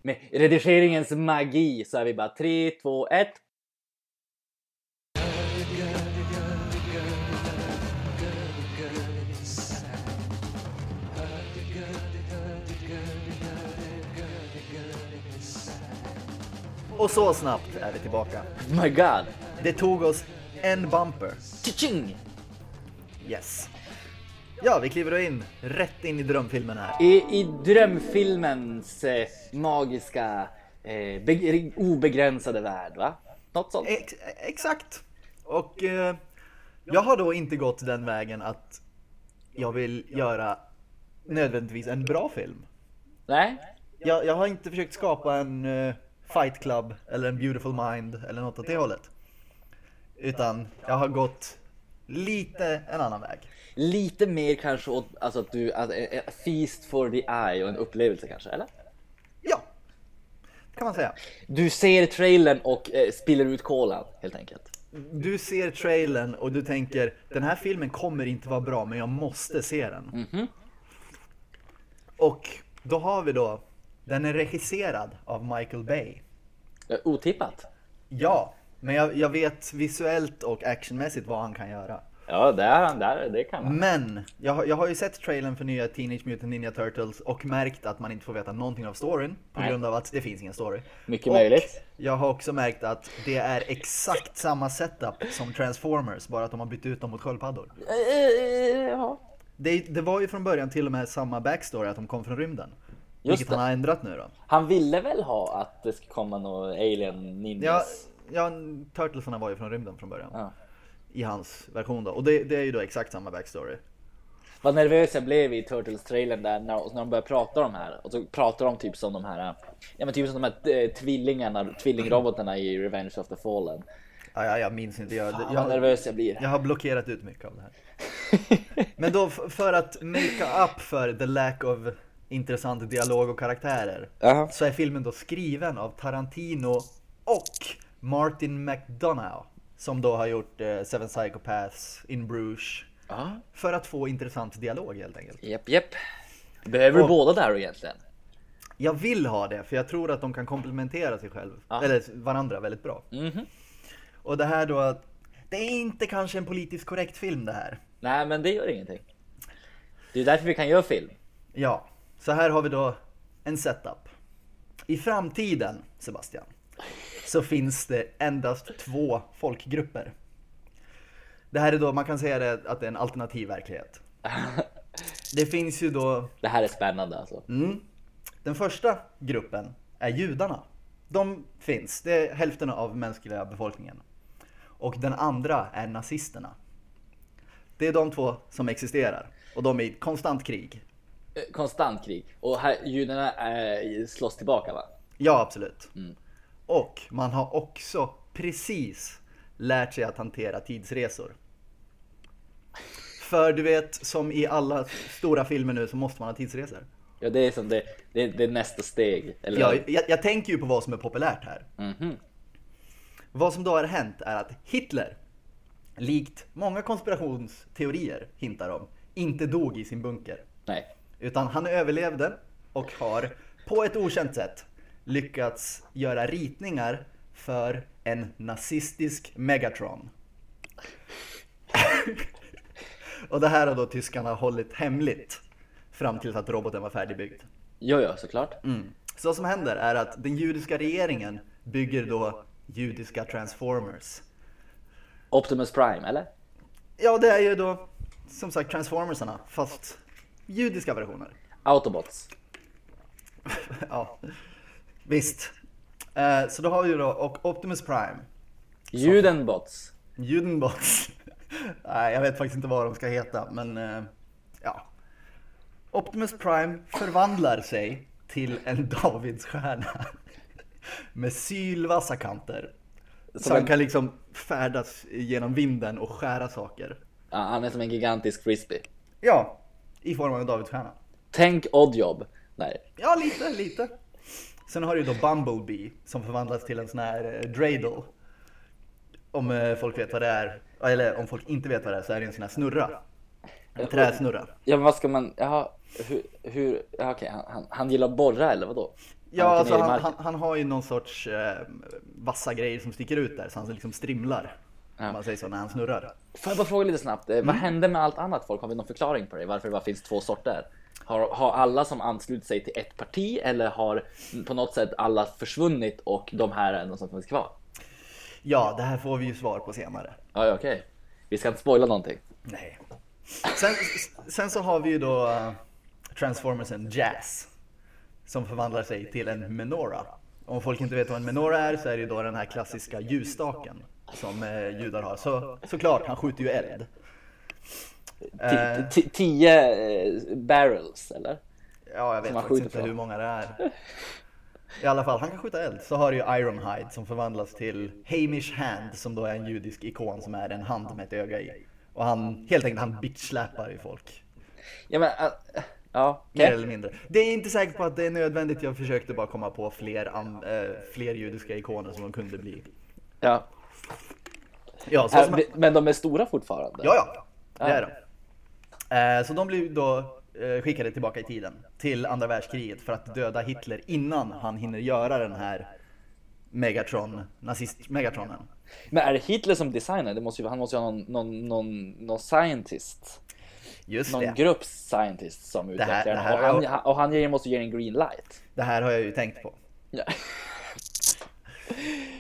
med redigeringens magi så är vi bara 3, 2, 1. Och så snabbt är vi tillbaka. My God! Det tog oss en bumper. Tjing! Yes. Ja, vi kliver då in rätt in i drömfilmen här. I, I drömfilmens eh, magiska eh, be- obegränsade värld, va? Något sånt? Ex exakt. Och eh, jag har då inte gått den vägen att jag vill göra nödvändigtvis en bra film. Nej? Jag, jag har inte försökt skapa en eh, Fight Club eller en Beautiful Mind eller något åt det hållet. Utan jag har gått lite en annan väg. Lite mer kanske åt alltså att du, att, eh, feast for the eye och en upplevelse kanske, eller? Ja, kan man säga. Du ser trailern och eh, spiller ut kolan helt enkelt. Du ser trailern och du tänker den här filmen kommer inte vara bra men jag måste se den. Och då har vi då, den är regisserad av Michael Bay. Eh, Otippat. Ja, men jag, jag vet visuellt och actionmässigt vad han kan göra. Ja, där, där, det kan man. Men jag, jag har ju sett trailern för nya Teenage Mutant Ninja Turtles och märkt att man inte får veta någonting av storyn på Nej. grund av att det finns ingen story. Mycket och möjligt. Jag har också märkt att det är exakt samma setup som Transformers, bara att de har bytt ut dem mot sköldpaddor. Eh, eh, ja. Det, det var ju från början till och med samma backstory, att de kom från rymden. Just vilket det. han har ändrat nu då. Han ville väl ha att det ska komma några alien Ja, ninjas? ja Turtlesarna var ju från rymden från början. Ja. I hans version då. Och det, det är ju då exakt samma backstory. Vad nervös jag blev i Turtles-trailern där när, när de började prata om de här. Och så pratar de typ som de här, ja men typ som de här eh, tvillingarna, tvillingrobotarna i Revenge of the Fallen. Ja, ja, jag minns inte. Jag, Fan vad jag, nervös jag blir. jag har blockerat ut mycket av det här. Men då för att make up för the lack of intressant dialog och karaktärer Jaha. så är filmen då skriven av Tarantino och Martin McDonough som då har gjort eh, Seven Psychopaths, In Bruges Ja. för att få intressant dialog helt enkelt. Japp, japp. Behöver du Och- båda där egentligen? Jag vill ha det för jag tror att de kan komplementera sig själv, Ja. eller varandra väldigt bra. Mhm. Och det här då, att det är inte kanske en politiskt korrekt film det här. Nej, men det gör ingenting. Det är därför vi kan göra film. Ja, så här har vi då en setup. I framtiden, Sebastian, så finns det endast två folkgrupper. Det här är då, man kan säga det, att det är en alternativ verklighet. Det finns ju då, Det här är spännande alltså. mm, den första gruppen är judarna. De finns, det är hälften av mänskliga befolkningen. Och den andra är nazisterna. Det är de två som existerar. Och de är i konstant krig. Eh, Konstant krig. Och här, judarna är, slåss tillbaka va? Ja, absolut. Och man har också precis lärt sig att hantera tidsresor. För du vet, som i alla stora filmer nu så måste man ha tidsresor. Ja, det är som det, det, det är nästa steg. Eller Ja, jag, jag tänker ju på vad som är populärt här. Mhm. Vad som då har hänt är att Hitler, likt många konspirationsteorier hintar om, inte dog i sin bunker. Nej. Utan han överlevde och har på ett okänt sätt lyckats göra ritningar för en nazistisk Megatron. och det här har då tyskarna hållit hemligt fram tills att roboten var färdigbyggd. Jo, jo, såklart. Mm. Så vad som händer är att den judiska regeringen bygger då judiska transformers. Optimus Prime, eller? Ja, det är ju då som sagt transformersarna fast judiska versioner. Autobots. ja, visst. Eh, så då har vi ju då och Optimus Prime, Judenbots. Judenbots. Nej, jag vet faktiskt inte vad de ska heta, men eh, ja. Optimus Prime förvandlar sig till en Davidsstjärna med sylvassa kanter. Så Som han en- kan liksom färdas genom vinden och skära saker. Ja, han är som en gigantisk frisbee. Ja, i form av en Davidsstjärna. Tänk Oddjob. Nej. Ja, lite, lite. Sen har du ju då Bumblebee som förvandlas till en sån här eh, dreidel. Om eh, folk vet vad det är, eller om folk inte vet vad det är så är det en sån här snurra. En träsnurra. Ja, men vad ska man, jaha, hur, hur ja, okej, han, han, han gillar att borra eller vadå? Ja, alltså han, han, han har ju någon sorts eh, vassa grejer som sticker ut där så han liksom strimlar. Ja. Om man säger så när han snurrar. Får jag bara fråga lite snabbt, eh, Mm. vad hände med allt annat folk? Har vi någon förklaring på det? Varför det bara finns två sorter? Har, har alla som anslutit sig till ett parti eller har på något sätt alla försvunnit och de här är de som finns kvar? Ja, det här får vi ju svar på senare. Ja, okej. Vi ska inte spoila någonting. Nej. Sen, sen så har vi ju då uh, Transformersen Jazz. Som förvandlar sig till en Menora. Om folk inte vet vad en Menora är så är det ju då den här klassiska ljusstaken som eh, judar har. Så såklart, han skjuter ju eld. Eh, Ti- ti- Tio eh, barrels, eller? ja, jag vet faktiskt inte från. hur många det är. I alla fall, han kan skjuta eld. Så har du ju Ironhide som förvandlas till Hamish Hand som då är en judisk ikon som är en hand med ett öga i. Och han, helt enkelt, han bitchsläpar ju folk. Ja, men, äh, ja, Mer okej. eller mindre. Det är inte säkert på att det är nödvändigt. Jag försökte bara komma på fler, eh, fler judiska ikoner som de kunde bli. Ja. Ja, Äh, Men de är stora fortfarande? ja, ja, det är de. Eh, så de blir då eh, skickade tillbaka i tiden till andra världskriget för att döda Hitler innan han hinner göra den här Megatron, nazist-Megatronen. Men är det Hitler som designar? Det måste ju, han måste ju ha någon, någon, någon, någon scientist. Just Någon det. grupp scientist som utvecklar den. Och han, och han måste ge en green light. Det här har jag ju tänkt på. Ja.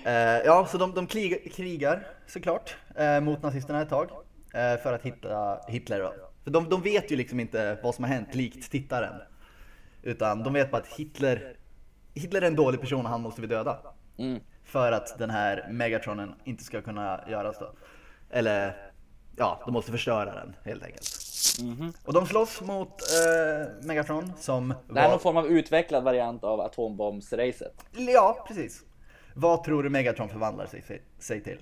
Eh, ja, så de, de krigar, krigar såklart eh, mot nazisterna ett tag eh, för att hitta Hitler. Då. För de, de vet ju liksom inte vad som har hänt likt tittaren. Utan de vet bara att Hitler, Hitler är en dålig person och han måste vi döda. Mm. För att den här Megatronen inte ska kunna göras då. Eller ja, de måste förstöra den helt enkelt. Och de slåss mot eh, Megatron som Det här är var... någon form av utvecklad variant av atombombsracet. Ja, precis. Vad tror du Megatron förvandlar sig, sig, till?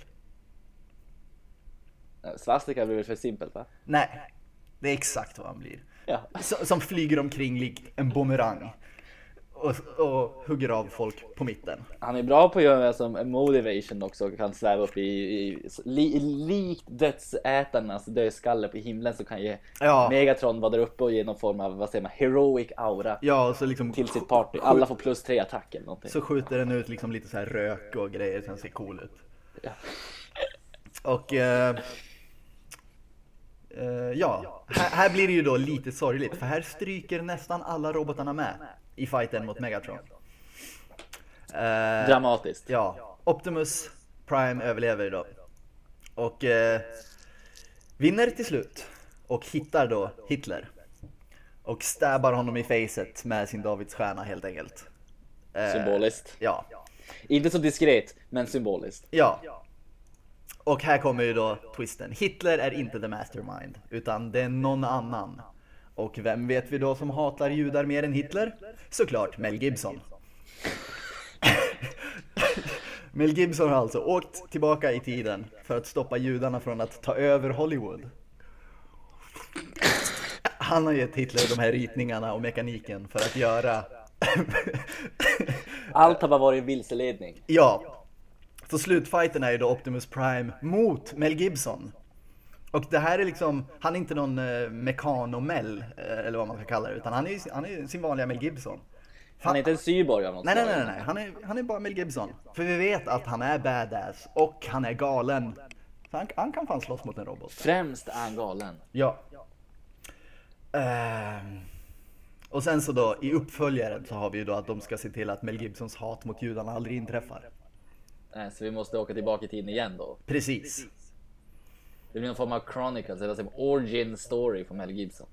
Svastika blir väl för simpelt va? Nej, det är exakt vad han blir. Ja. Som, som flyger omkring likt en bumerang. Och, och hugger av folk på mitten. Han är bra på att göra som motivation också, kan sväva upp i, i li, likt dödsätarnas dödskalle på himlen så kan ju Ja. Megatron vara där uppe och ge någon form av, vad säger man, heroic aura Ja, och så liksom till sitt party. Alla får plus tre attack eller någonting. Så skjuter den ut liksom lite så här rök och grejer som ser cool ut. Ja. Och eh, eh, ja, här, här blir det ju då lite sorgligt för här stryker nästan alla robotarna med i fighten mot Megatron. Eh, Dramatiskt. ja, Optimus Prime överlever då. Och eh, vinner till slut. Och hittar då Hitler. Och stabbar honom i facet med sin Davidsstjärna helt enkelt. Eh, Symboliskt. Ja, Inte så diskret, men symboliskt. Ja. Och här kommer ju då twisten. Hitler är inte the mastermind, utan det är någon annan. Och vem vet vi då som hatar judar mer än Hitler? Såklart Mel Gibson. Mel Gibson har alltså åkt tillbaka i tiden för att stoppa judarna från att ta över Hollywood. Han har gett Hitler de här ritningarna och mekaniken för att göra Allt har bara varit en vilseledning. Ja. Så slutfighten är ju då Optimus Prime mot Mel Gibson. Och det här är liksom, han är inte någon eh, mekano-Mel, eh, eller vad man ska kalla det, utan han är, han är sin vanliga Mel Gibson. Han är inte en cyborg av något Nej, nej, nej, nej, han är, han är bara Mel Gibson. För vi vet att han är badass och han är galen. Så han, han kan fan slåss mot en robot. Främst är han galen. Ja. Ehm, och sen så då i uppföljaren så har vi ju då att de ska se till att Mel Gibsons hat mot judarna aldrig inträffar. Nej, Så vi måste åka tillbaka i tiden igen då. Precis. Det blir någon form av chronicles, eller som origin story från Mel Gibson.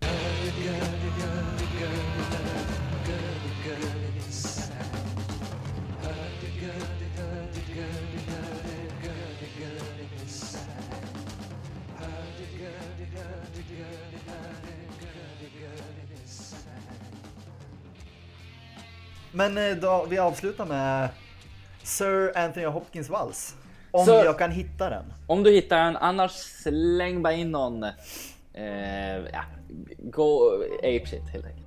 Men eh, då, vi avslutar med Sir Anthony Hopkins vals. Om Sir- jag kan hitta den. Om du hittar en, annars släng bara in någon. Eh, ja, gå ape shit helt enkelt.